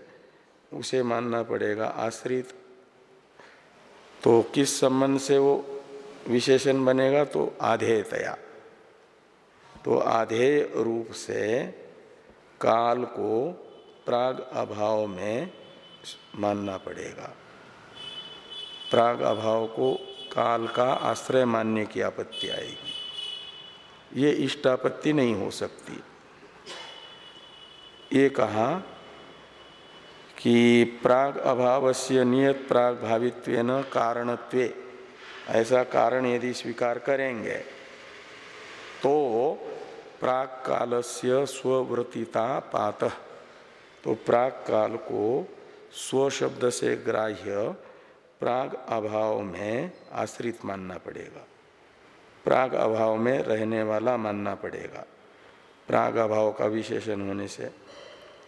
उसे मानना पड़ेगा आश्रित। तो किस संबंध से वो विशेषण बनेगा? तो आधेयतया। तो आधेय रूप से काल को प्राग अभाव में मानना पड़ेगा। प्राग अभाव को काल का आश्रय मानने की आपत्ति आएगी। ये इष्टापत्ति नहीं हो सकती। ये कहा कि प्राग अभाव से नियत प्राग भावित्व कारणत्वे। ऐसा कारण यदि स्वीकार करेंगे तो प्राग काल से स्ववृतिता पात। तो प्राग काल को स्व शब्द से ग्राह्य प्राग अभाव में आश्रित मानना पड़ेगा। प्राग अभाव में रहने वाला मानना पड़ेगा। प्राग अभाव का विशेषण होने से।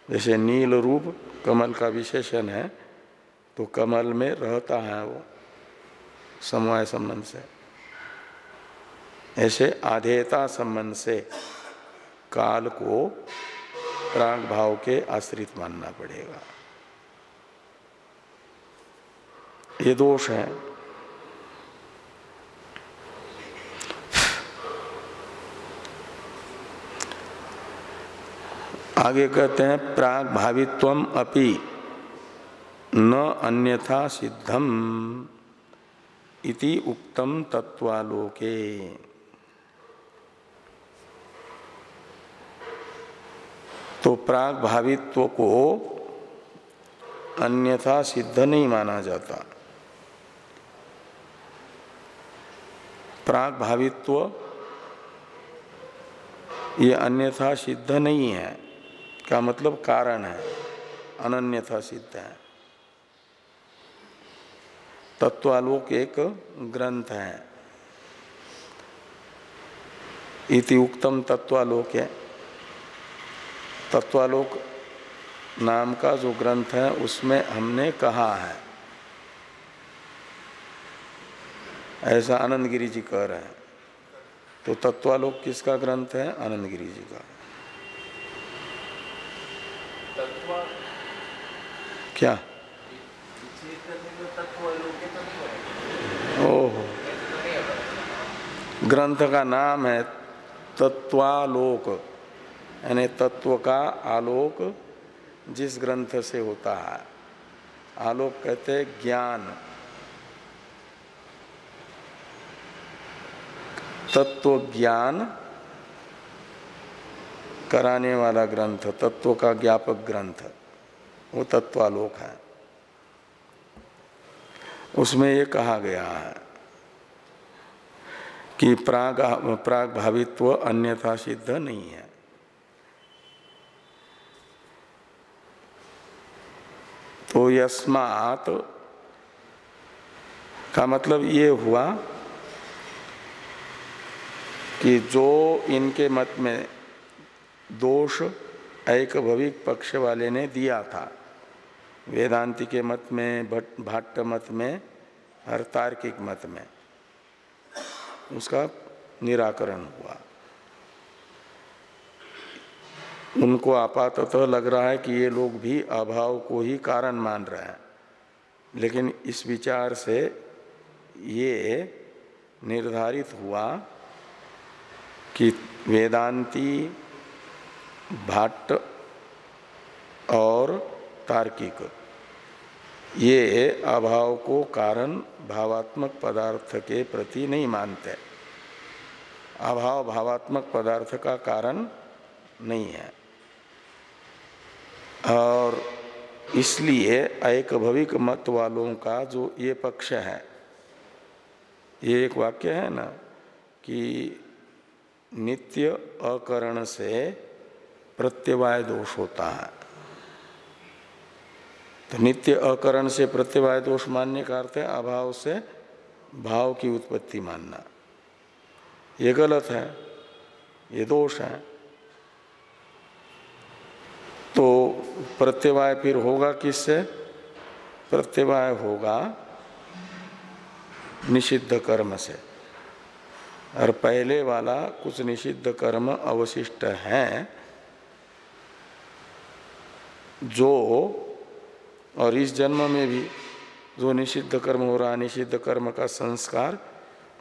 जैसे नील रूप कमल का विशेषण है तो कमल में रहता है वो समवाय संबंध से। ऐसे आधेयता संबंध से काल को प्राग भाव के आश्रित मानना पड़ेगा। ये दोष है। आगे कहते हैं, प्राग भावित्व अपि न अन्यथा सिद्धम इति उक्तम तत्वालोके तो प्राग भावित्व को अन्यथा सिद्ध नहीं माना जाता। प्राग भावित्व ये अन्यथा सिद्ध नहीं है। का मतलब कारण है, अनन्यथा सिद्ध है। तत्वालोक एक ग्रंथ है। इति उक्तम तत्वालोक। है तत्वालोक नाम का जो ग्रंथ है, उसमें हमने कहा है। ऐसा आनंद गिरी जी कह रहे हैं। तो तत्वालोक किसका ग्रंथ है? आनंद गिरी जी का तत्व क्या? ओहो। ग्रंथ का नाम है तत्वालोक, यानी तत्व का आलोक जिस ग्रंथ से होता है। आलोक कहते हैं ज्ञान। तत्व ज्ञान कराने वाला ग्रंथ, तत्व का ज्ञापक ग्रंथ, वो तत्वालोक है। उसमें ये कहा गया है कि प्राग प्राग भावित्व अन्यथा सिद्ध नहीं है। तो यस्मात का मतलब ये हुआ कि जो इनके मत में दोष एक भविक पक्ष वाले ने दिया था। वेदांति के मत में भट्ट मत में, हर तार्किक मत में उसका निराकरण हुआ। उनको आपाततः लग रहा है कि ये लोग भी अभाव को ही कारण मान रहे हैं। लेकिन इस विचार से ये निर्धारित हुआ कि वेदांती भाट्ट और तार्किक। ये अभाव को कारण भावात्मक पदार्थ के प्रति नहीं मानते। अभाव भावात्मक पदार्थ का कारण नहीं है। और इसलिए एक भविक मत वालों का जो ये पक्ष है, ये एक वाक्य है ना कि नित्य अकरण से प्रत्यवाय दोष होता है। तो नित्य अकरण से प्रत्यवाय दोष मानने का अर्थ है अभाव से भाव की उत्पत्ति मानना। ये गलत है, ये दोष है। तो प्रत्यवाय फिर होगा किससे? प्रत्यवाय होगा निषिद्ध कर्म से। और पहले वाला कुछ निषिद्ध कर्म अवशिष्ट हैं जो और इस जन्म में भी जो निषिद्ध कर्म हो रहा, निषिद्ध कर्म का संस्कार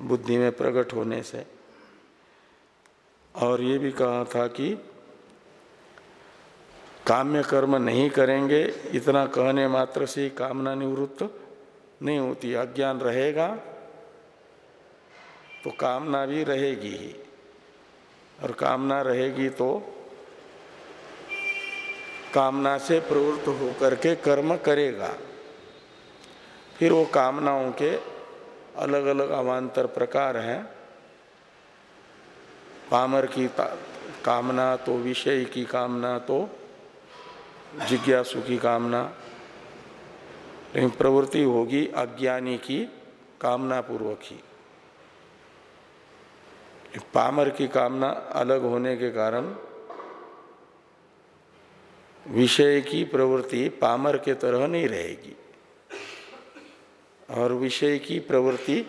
बुद्धि में प्रकट होने से। और ये भी कहा था कि काम्य कर्म नहीं करेंगे, इतना कहने मात्र से कामना निवृत्त नहीं होती, अज्ञान रहेगा तो कामना भी रहेगी ही। और कामना रहेगी तो कामना से प्रवृत्त होकर के कर्म करेगा। फिर वो कामनाओं के अलग अलग अवान्तर प्रकार हैं। पामर की कामना तो विषय की कामना तो जिज्ञासु की कामना। लेकिन प्रवृत्ति होगी अज्ञानी की कामना पूर्वक ही। पामर की कामना अलग होने के कारण विषय की प्रवृत्ति पामर के तरह नहीं रहेगी। और विषय की प्रवृत्ति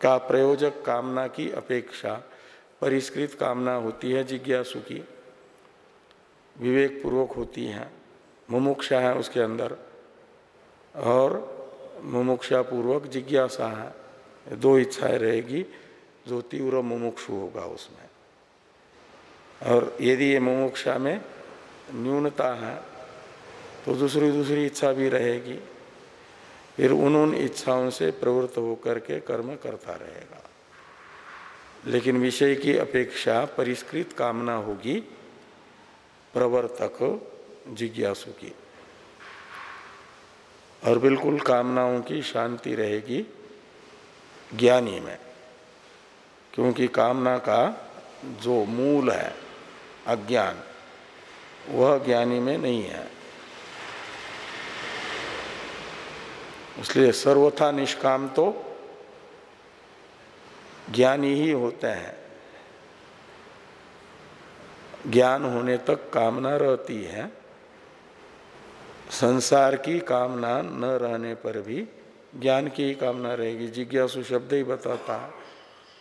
का प्रयोजक कामना की अपेक्षा, परिष्कृत कामना होती है, जिज्ञासु की विवेक पूर्वक होती है, मुमुक्षा है उसके अंदर, और मुमुक्षा पूर्वक जिज्ञासा है। दो इच्छाएँ रहेगी, जो तीव्र मुमुक्षु होगा उसमें। और यदि ये मुमुक्षा में न्यूनता है तो दूसरी दूसरी इच्छा भी रहेगी। फिर उन उन इच्छाओं से प्रवृत्त होकर के कर्म करता रहेगा। लेकिन विषय की अपेक्षा परिष्कृत कामना होगी, प्रवर्तक जिज्ञासु की। और बिल्कुल कामनाओं की शांति रहेगी ज्ञानी में, क्योंकि कामना का जो मूल है, अज्ञान वह ज्ञानी में नहीं है। इसलिए सर्वथा निष्काम तो ज्ञानी ही होते हैं। ज्ञान होने तक कामना रहती है। संसार की कामना न रहने पर भी ज्ञान की ही कामना रहेगी। जिज्ञासु शब्द ही बताता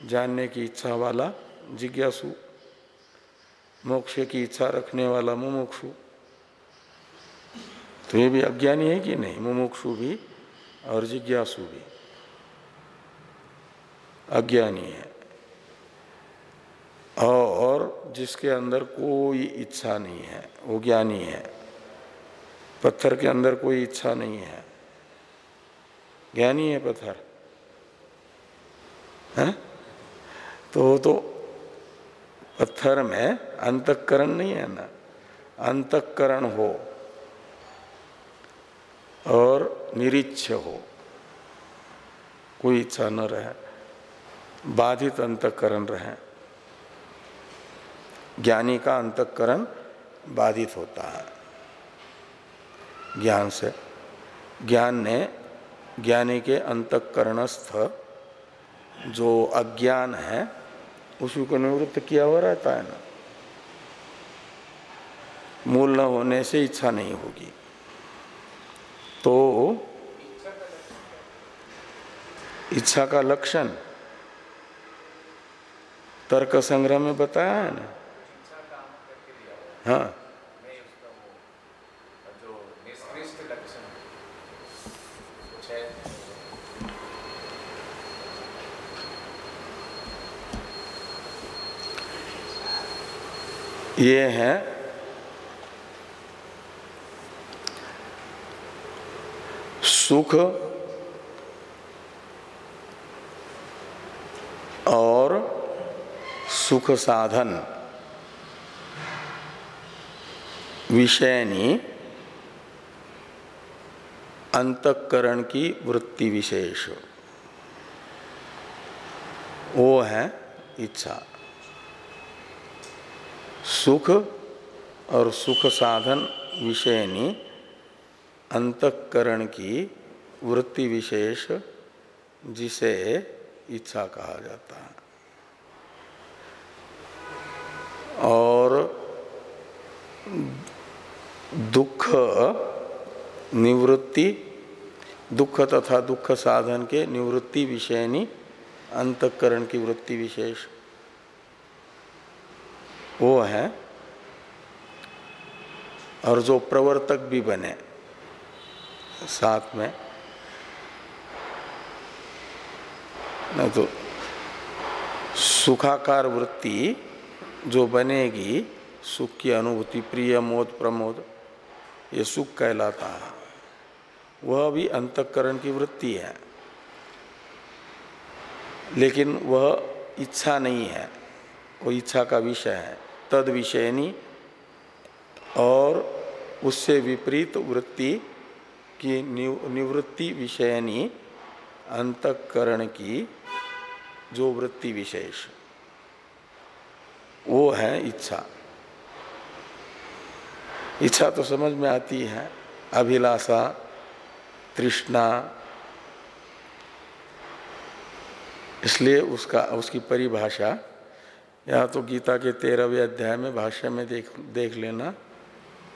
जानने की इच्छा वाला जिज्ञासु मोक्ष की इच्छा रखने वाला मुमुक्षु। तो ये भी अज्ञानी है कि नहीं? मुमुक्षु भी और जिज्ञासु भी। अज्ञानी है। और जिसके अंदर कोई इच्छा नहीं है, वो ज्ञानी है। पत्थर के अंदर कोई इच्छा नहीं है। ज्ञानी है पत्थर। है? तो तो पत्थर में अंतकरण नहीं है ना। अंतकरण हो और निरीक्ष हो। कोई इच्छा न रहे, बाधित अंतकरण रहे। ज्ञानी का अंतकरण बाधित होता है। ज्ञान से, ज्ञान ने ज्ञानी के अंतकरणस्थ जो अज्ञान है उसी को निवृत्त किया हुआ रहता है ना। मूल न होने से इच्छा नहीं होगी। तो इच्छा का लक्षण तर्क संग्रह में बताया है ना। हाँ जो निष्कृष्ट लक्षण कुछ है ये है सुख और सुख साधन। विषयनी अंतकरण की वृत्ति विशेष। वो है इच्छा। सुख और सुख साधन विषयनी अंतकरण की वृत्ति विशेष जिसे इच्छा कहा जाता है। और दुख निवृत्ति, दुख तथा दुख साधन के निवृत्ति विषयनी अंतकरण की वृत्ति विशेष। वो है और जो प्रवर्तक भी बने साथ में। नहीं तो सुखाकार वृत्ति जो बनेगी, सुख की अनुभूति, प्रिय, मोद, प्रमोद, ये सुख कहलाता है। वह भी अंतकरण की वृत्ति है। लेकिन वह इच्छा नहीं है, वो इच्छा का विषय है। तद विषयनी और उससे विपरीत वृत्ति की निवृत्ति विषयनी अंतकरण की जो वृत्ति विशेष। वो है इच्छा। इच्छा तो समझ में आती है। अभिलाषा, तृष्णा। इसलिए उसका, उसकी परिभाषा या तो गीता के तेरहवें अध्याय में भाष्य में देख देख लेना।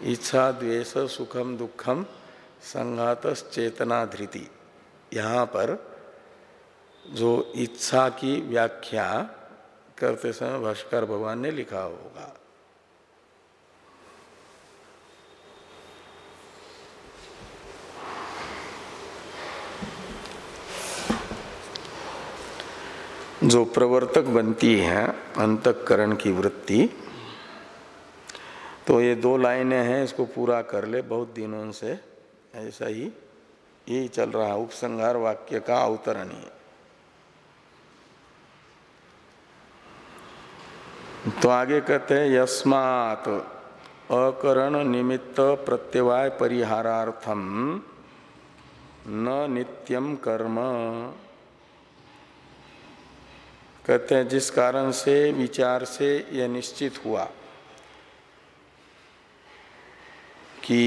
इच्छा, द्वेष, सुखम, दुखम संघात चेतना धृति यहाँ पर जो इच्छा की व्याख्या करते समय भाष्कर भगवान ने लिखा होगा। जो प्रवर्तक बनती है, अंतकरण की वृत्ति तो ये दो लाइनें हैं, इसको पूरा कर ले, बहुत दिनों से, ऐसा ही, यही चल रहा है, उपसंहार वाक्य का अवतरण ही। तो आगे कहते हैं, यस्मात अकरण निमित्त प्रत्यवाय परिहारार्थम न नित्यम कर्म। कहते हैं, जिस कारण से विचार से यह निश्चित हुआ कि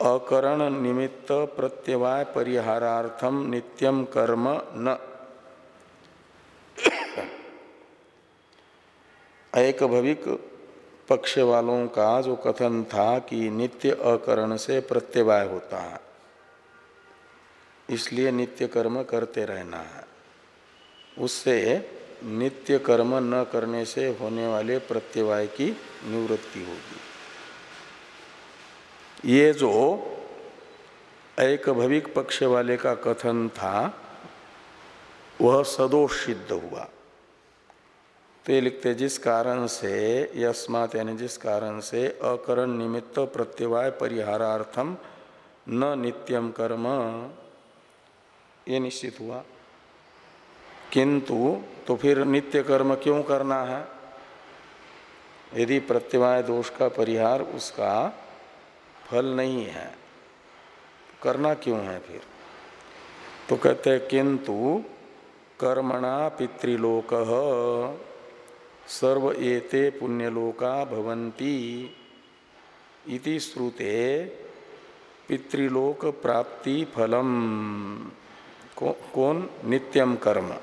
अकरण निमित्त प्रत्यवाय परिहारार्थम नित्यम कर्म न। एक भविक पक्ष वालों का जो कथन था कि नित्य अकरण से प्रत्यवाय होता है, इसलिए नित्य कर्म करते रहना है। उससे नित्य कर्म न करने से होने वाले प्रत्यवाय की निवृत्ति होगी। ये जो एक भविक पक्ष वाले का कथन था, वह सदोष सिद्ध हुआ। तो ये लिखते जिस कारण से, यस्मात यानी जिस कारण से अकरण निमित्त प्रत्यवाय परिहारार्थम न नित्यम कर्म, ये निश्चित हुआ। किंतु तो फिर नित्य कर्म क्यों करना है? यदि प्रत्यवाय दोष का परिहार उसका फल नहीं है, करना क्यों है फिर? तो कहते हैं, किंतु कर्मणा पितृलोक सर्व एते पुण्यलोका भवन्ति इति श्रुते पितृलोक प्राप्ति फलम। कौन नित्यम कर्म?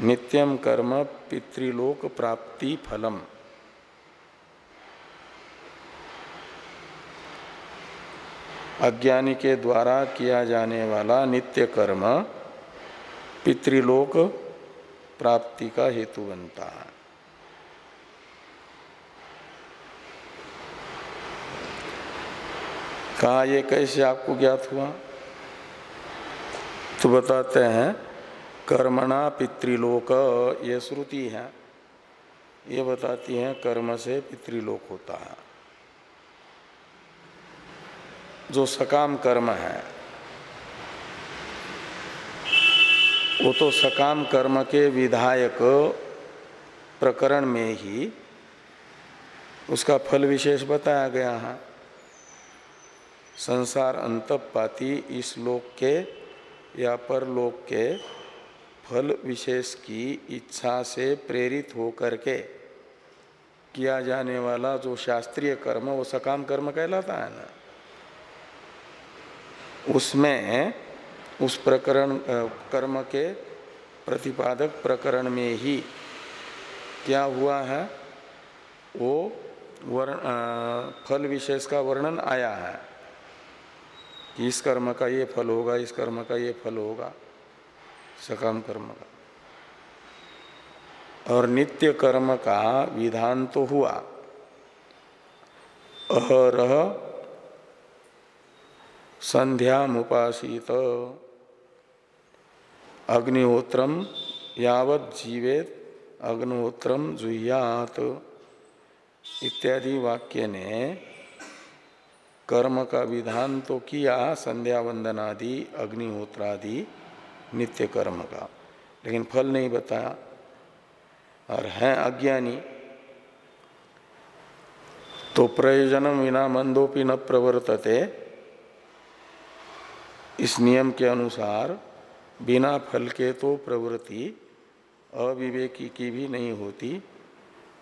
नित्यम कर्म पितृलोक प्राप्ति फलम। अज्ञानी के द्वारा किया जाने वाला नित्य कर्म पितृलोक प्राप्ति का हेतु बनता है। कहा ये कैसे आपको ज्ञात हुआ? तो बताते हैं कर्मणा पितृलोक, ये श्रुति है। ये बताती है कर्म से पितृलोक होता है। जो सकाम कर्म है, वो तो सकाम कर्म के विधायक प्रकरण में ही उसका फल विशेष बताया गया है। संसार अंतपाती इस लोक के या परलोक के फल विशेष की इच्छा से प्रेरित होकर के किया जाने वाला जो शास्त्रीय कर्म, वो सकाम कर्म कहलाता है ना। उसमें उस प्रकरण कर्म के प्रतिपादक प्रकरण में ही क्या हुआ है, वो वर्ण फल विशेष का वर्णन आया है कि इस कर्म का ये फल होगा, इस कर्म का ये फल होगा। सकाम कर्म का। और नित्य कर्म का विधान तो हुआ। अहरह संध्यामुपासित अग्निहोत्रम यावत जीवेत अग्निहोत्र जुह्यात। इत्यादि वाक्य ने कर्म का विधान तो किया, संध्या वंदनादि, अग्निहोत्रादि नित्य कर्म का। लेकिन फल नहीं बताया। और हैं अज्ञानी। तो प्रयोजनम विना मंदोपि न प्रवर्तते। इस नियम के अनुसार बिना फल के तो प्रवृत्ति अविवेकी की भी नहीं होती।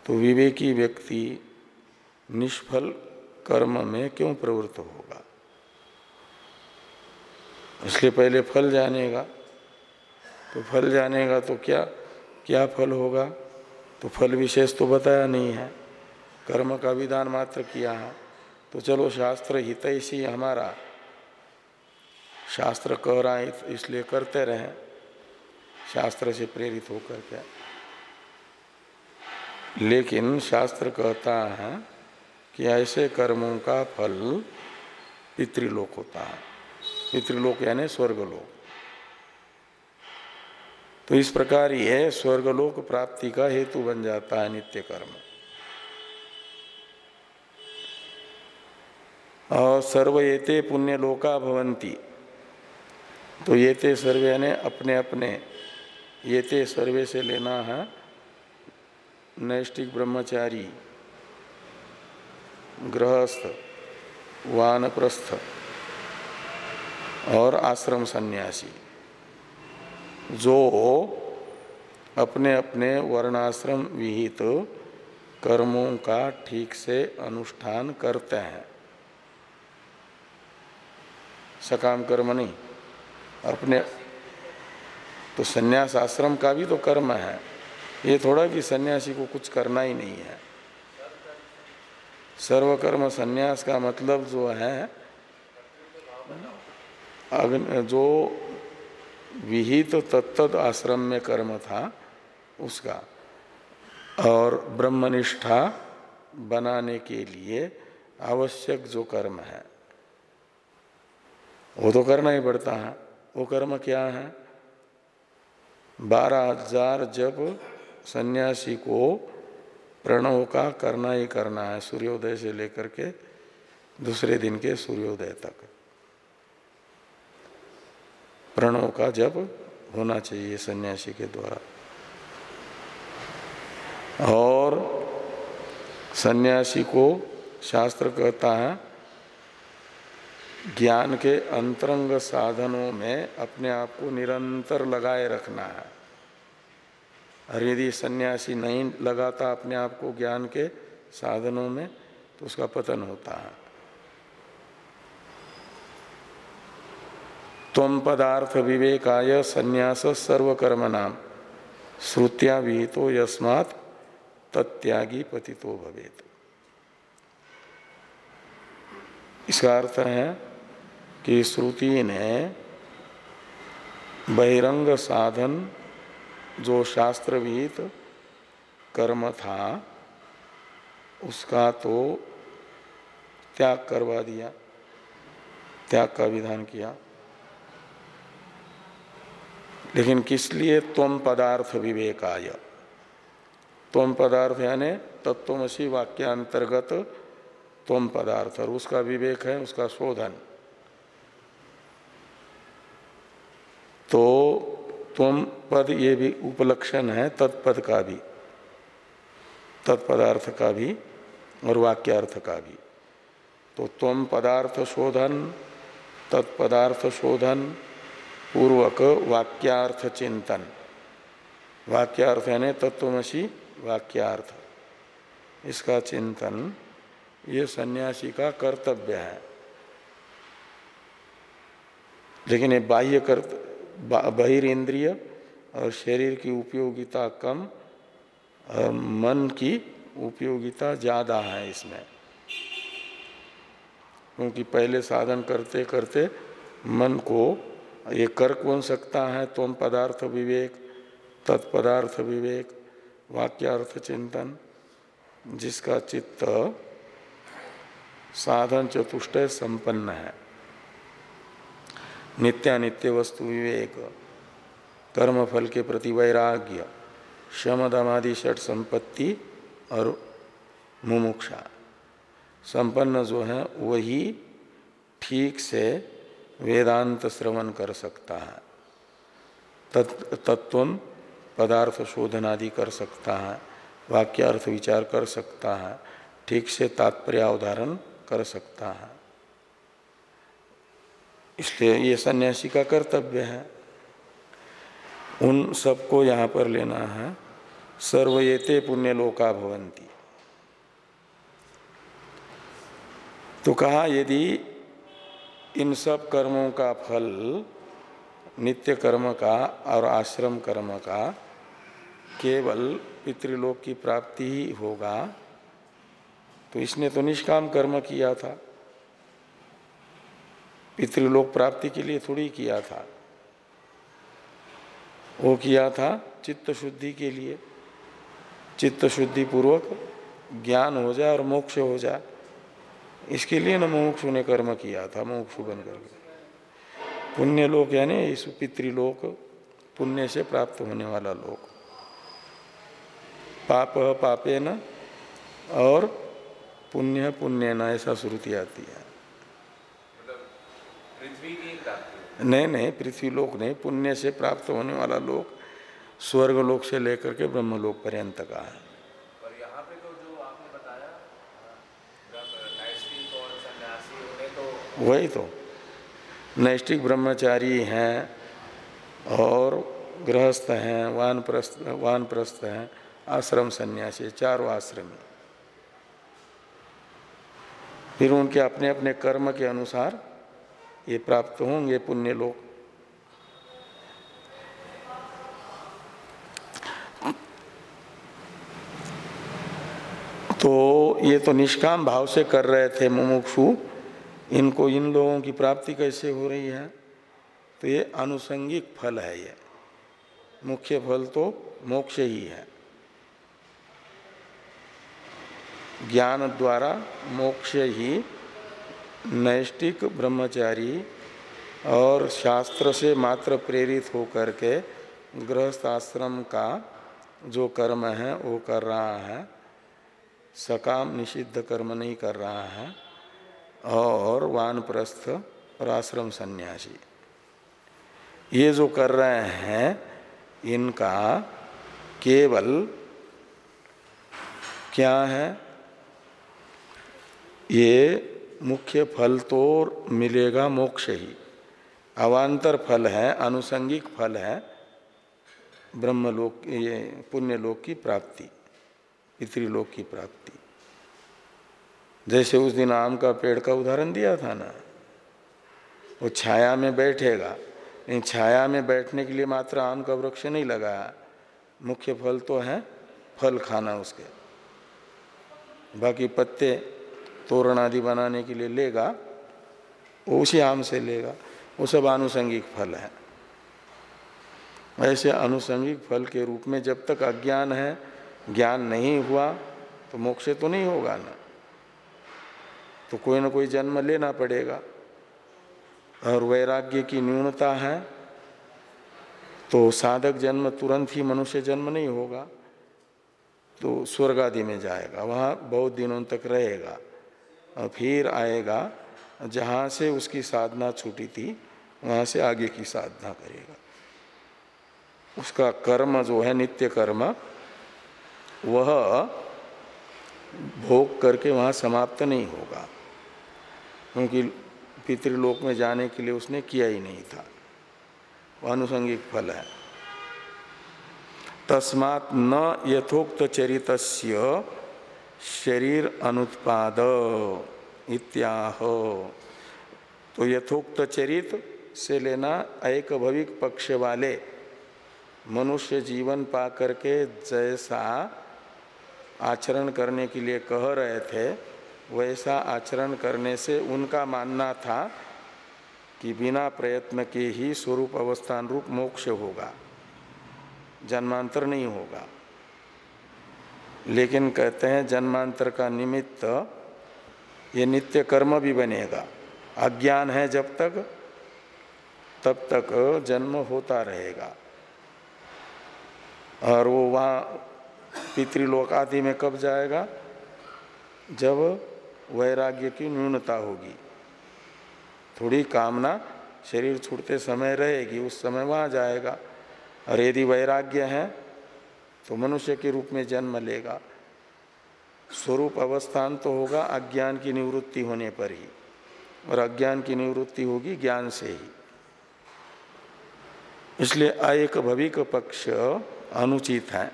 तो विवेकी व्यक्ति निष्फल कर्म में क्यों प्रवृत्त होगा? इसलिए पहले फल जानेगा। तो फल जानेगा तो क्या क्या फल होगा? तो फल विशेष तो बताया नहीं है। कर्म का विधान मात्र किया है। तो चलो शास्त्र हित ही हमारा। शास्त्र कह रहा है इसलिए करते रहे। शास्त्र से प्रेरित होकर के। लेकिन शास्त्र कहता है कि ऐसे कर्मों का फल पितृलोक होता है। पितृलोक यानी स्वर्गलोक। तो इस प्रकार यह स्वर्गलोक प्राप्ति का हेतु बन जाता है नित्य कर्म। और सर्व एते पुण्यलोका भवंती। तो ये ते सर्वे ने अपने अपने, ये ते सर्वे से लेना है नैष्टिक ब्रह्मचारी, गृहस्थ, वानप्रस्थ और आश्रम सन्यासी। जो अपने अपने वर्णाश्रम विहित तो कर्मों का ठीक से अनुष्ठान करते हैं। सकाम कर्म नहीं, अपने तो संन्यास आश्रम का भी तो कर्म है। ये थोड़ा कि सन्यासी को कुछ करना ही नहीं है। सर्वकर्म संन्यास का मतलब जो है, अग्नि जो विहित तो तत्त आश्रम में कर्म था उसका। और ब्रह्मनिष्ठा बनाने के लिए आवश्यक जो कर्म है, वो तो करना ही पड़ता है। वो कर्म क्या है? बारह हज़ार जब सन्यासी को प्रणव का करना ही करना है, सूर्योदय से लेकर के दूसरे दिन के सूर्योदय तक। प्रणव का जब होना चाहिए सन्यासी के द्वारा। और सन्यासी को शास्त्र कहता है, ज्ञान के अंतरंग साधनों में अपने आप को निरंतर लगाए रखना है। और यदि सन्यासी नहीं लगाता अपने आप को ज्ञान के साधनों में तो उसका पतन होता है। तम पदार्थ विवेकाय संन्यास सर्वकर्म नाम श्रुतिया विहितो यस्मात् तत्यागी पतितो भवेत। इसका अर्थ है कि श्रुति ने बहिरंग साधन, जो शास्त्र विहित कर्म था, उसका तो त्याग करवा दिया, त्याग का विधान किया। लेकिन किस लिए तुम पदार्थ विवेकाय? तुम पदार्थ यानी तत्वमसी वाक्य अंतर्गत तुम पदार्थ, और उसका विवेक है, उसका शोधन। तो तुम पद ये भी उपलक्षण है, तत्पद का भी। तत्पदार्थ का भी, और वाक्यार्थ का भी। तो तुम पदार्थ शोधन, तत्पदार्थ शोधन पूर्वक वाक्यार्थ चिंतन वाक्यार्थ यानी तत्वमसी वाक्यार्थ। इसका चिंतन ये सन्यासी का कर्तव्य है। लेकिन ये बाह्य कर्त बहिरेंद्रिय और शरीर की उपयोगिता कम और मन की उपयोगिता ज़्यादा है इसमें। क्योंकि पहले साधन करते करते मन को ये कर्क कौन सकता है तुम पदार्थ विवेक तत्पदार्थ विवेक, वाक्यार्थ चिंतन, जिसका चित्त साधन चतुष्टय संपन्न है। नित्यानित्य वस्तु विवेक कर्म फल के प्रति वैराग्य शमदमादि षट संपत्ति और मुमुक्षा। संपन्न जो है, वही ठीक से वेदांत श्रवण कर सकता है। तत्व पदार्थ शोधन आदि कर सकता है, वाक्यार्थ विचार कर सकता है, ठीक से तात्पर्य अवधारण कर सकता है। इसलिए ये सन्यासी का कर्तव्य है। उन सबको यहाँ पर लेना है। सर्वयेते पुण्य लोका भवंती तो कहा यदि इन सब कर्मों का फल, नित्य कर्म का और आश्रम कर्म का केवल पितृलोक की प्राप्ति ही होगा। तो इसने तो निष्काम कर्म किया था। पितृलोक प्राप्ति के लिए थोड़ी किया था। वो किया था चित्त शुद्धि के लिए। चित्त शुद्धि पूर्वक ज्ञान हो जाए और मोक्ष हो जाए। इसके लिए न मोक्ष ने कर्म किया था मोक्ष बन करके पुण्य लोक यानी इस पितृलोक पुण्य से प्राप्त होने वाला लोक। पाप पापे न, और पुण्य पुण्य न, ऐसा श्रुति आती है। नहीं नहीं, पृथ्वी लोक नहीं, पुण्य से प्राप्त होने वाला लोक स्वर्ग लोक से लेकर के ब्रह्म लोक पर्यंत का है और यहाँ पे तो जो आपने बताया नैष्ठिक और सन्यासी उन्हें तो वही तो। नैष्टिक ब्रह्मचारी हैं और गृहस्थ हैं, वानप्रस्थ वानप्रस्थ हैं, आश्रम संन्यासी, चारों आश्रमी। फिर उनके अपने अपने कर्म के अनुसार ये प्राप्त होंगे पुण्य लोग। तो ये तो निष्काम भाव से कर रहे थे मुमुक्षु। इनको इन लोगों की प्राप्ति कैसे हो रही है? तो ये अनुसंगिक फल है ये। मुख्य फल तो मोक्ष ही है। ज्ञान द्वारा मोक्ष ही नैष्टिक ब्रह्मचारी और शास्त्र से मात्र प्रेरित होकर के गृहस्थ आश्रम का जो कर्म है, वो कर रहा है। सकाम निषिद्ध कर्म नहीं कर रहा है। और वानप्रस्थ और आश्रम सन्यासी। ये जो कर रहे हैं, इनका केवल क्या है? ये मुख्य फल तो मिलेगा मोक्ष ही। अवान्तर फल है, अनुसंगिक फल है, ब्रह्मलोक, ये पुण्यलोक की प्राप्ति, पितृलोक की प्राप्ति। जैसे उस दिन आम का पेड़ का उदाहरण दिया था ना, वो छाया में बैठेगा। लेकिन छाया में बैठने के लिए मात्र आम का वृक्ष नहीं लगाया मुख्य फल तो है, फल खाना उसके। बाकी पत्ते तोरण आदि बनाने के लिए लेगा, वो उसी आम से लेगा। वो सब आनुषंगिक फल है। ऐसे अनुसंगिक फल के रूप में जब तक अज्ञान है, ज्ञान नहीं हुआ तो मोक्ष तो नहीं होगा ना। तो कोई ना कोई जन्म लेना पड़ेगा। और वैराग्य की न्यूनता है तो साधक जन्म तुरंत ही मनुष्य जन्म नहीं होगा तो स्वर्ग आदि में जाएगा, वहाँ बहुत दिनों तक रहेगा, और फिर आएगा, जहाँ से उसकी साधना छूटी थी, वहाँ से आगे की साधना करेगा। उसका कर्म जो है, नित्य कर्म, वह भोग करके वहाँ समाप्त नहीं होगा। क्योंकि पितृलोक में जाने के लिए उसने किया ही नहीं था। वह अनुसंगिक फल है। तस्मात् न यथोक्त चरित शरीर अनुत्पाद इत्याह। तो यथोक्त चरित से लेना एक भविक पक्ष वाले मनुष्य जीवन पा करके जैसा आचरण करने के लिए कह रहे थे वैसा आचरण करने से उनका मानना था कि बिना प्रयत्न के ही स्वरूप अवस्थान रूप मोक्ष होगा, जन्मांतर नहीं होगा। लेकिन कहते हैं जन्मांतर का निमित्त ये नित्य कर्म भी बनेगा। अज्ञान है जब तक, तब तक जन्म होता रहेगा। और वो वहाँ पितृलोक आदि में कब जाएगा? जब वैराग्य की न्यूनता होगी। थोड़ी कामना शरीर छूटते समय रहेगी, उस समय वहाँ जाएगा। और यदि वैराग्य है तो मनुष्य के रूप में जन्म लेगा। स्वरूप अवस्थान तो होगा अज्ञान की निवृत्ति होने पर ही। और अज्ञान की निवृत्ति होगी ज्ञान से ही। इसलिए अयक भविक पक्ष अनुचित है।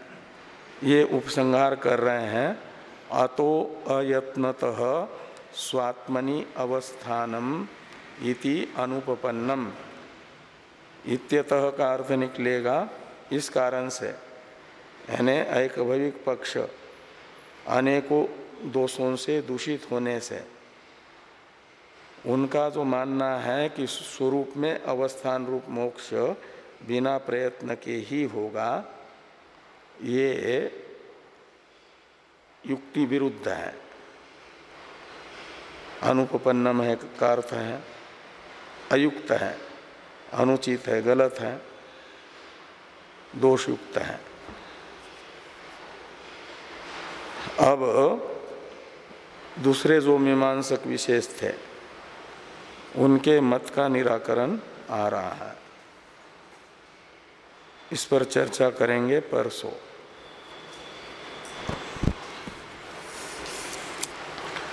ये उपसंहार कर रहे हैं। अतो अयत्नत स्वात्मनि अवस्थानम इति अनुपन्नम इत्यतः का अर्थ निकलेगा इस कारण से। यानी एक भविक पक्ष अनेकों दोषों से दूषित होने से। उनका जो मानना है कि स्वरूप में अवस्थान रूप मोक्ष बिना प्रयत्न के ही होगा, ये युक्ति विरुद्ध है। अनुपन्नम है, का अर्थ है, अयुक्त है, अनुचित है, गलत है, दोषयुक्त है। अब दूसरे जो मीमांसक विशेष थे, उनके मत का निराकरण आ रहा है। इस पर चर्चा करेंगे परसों।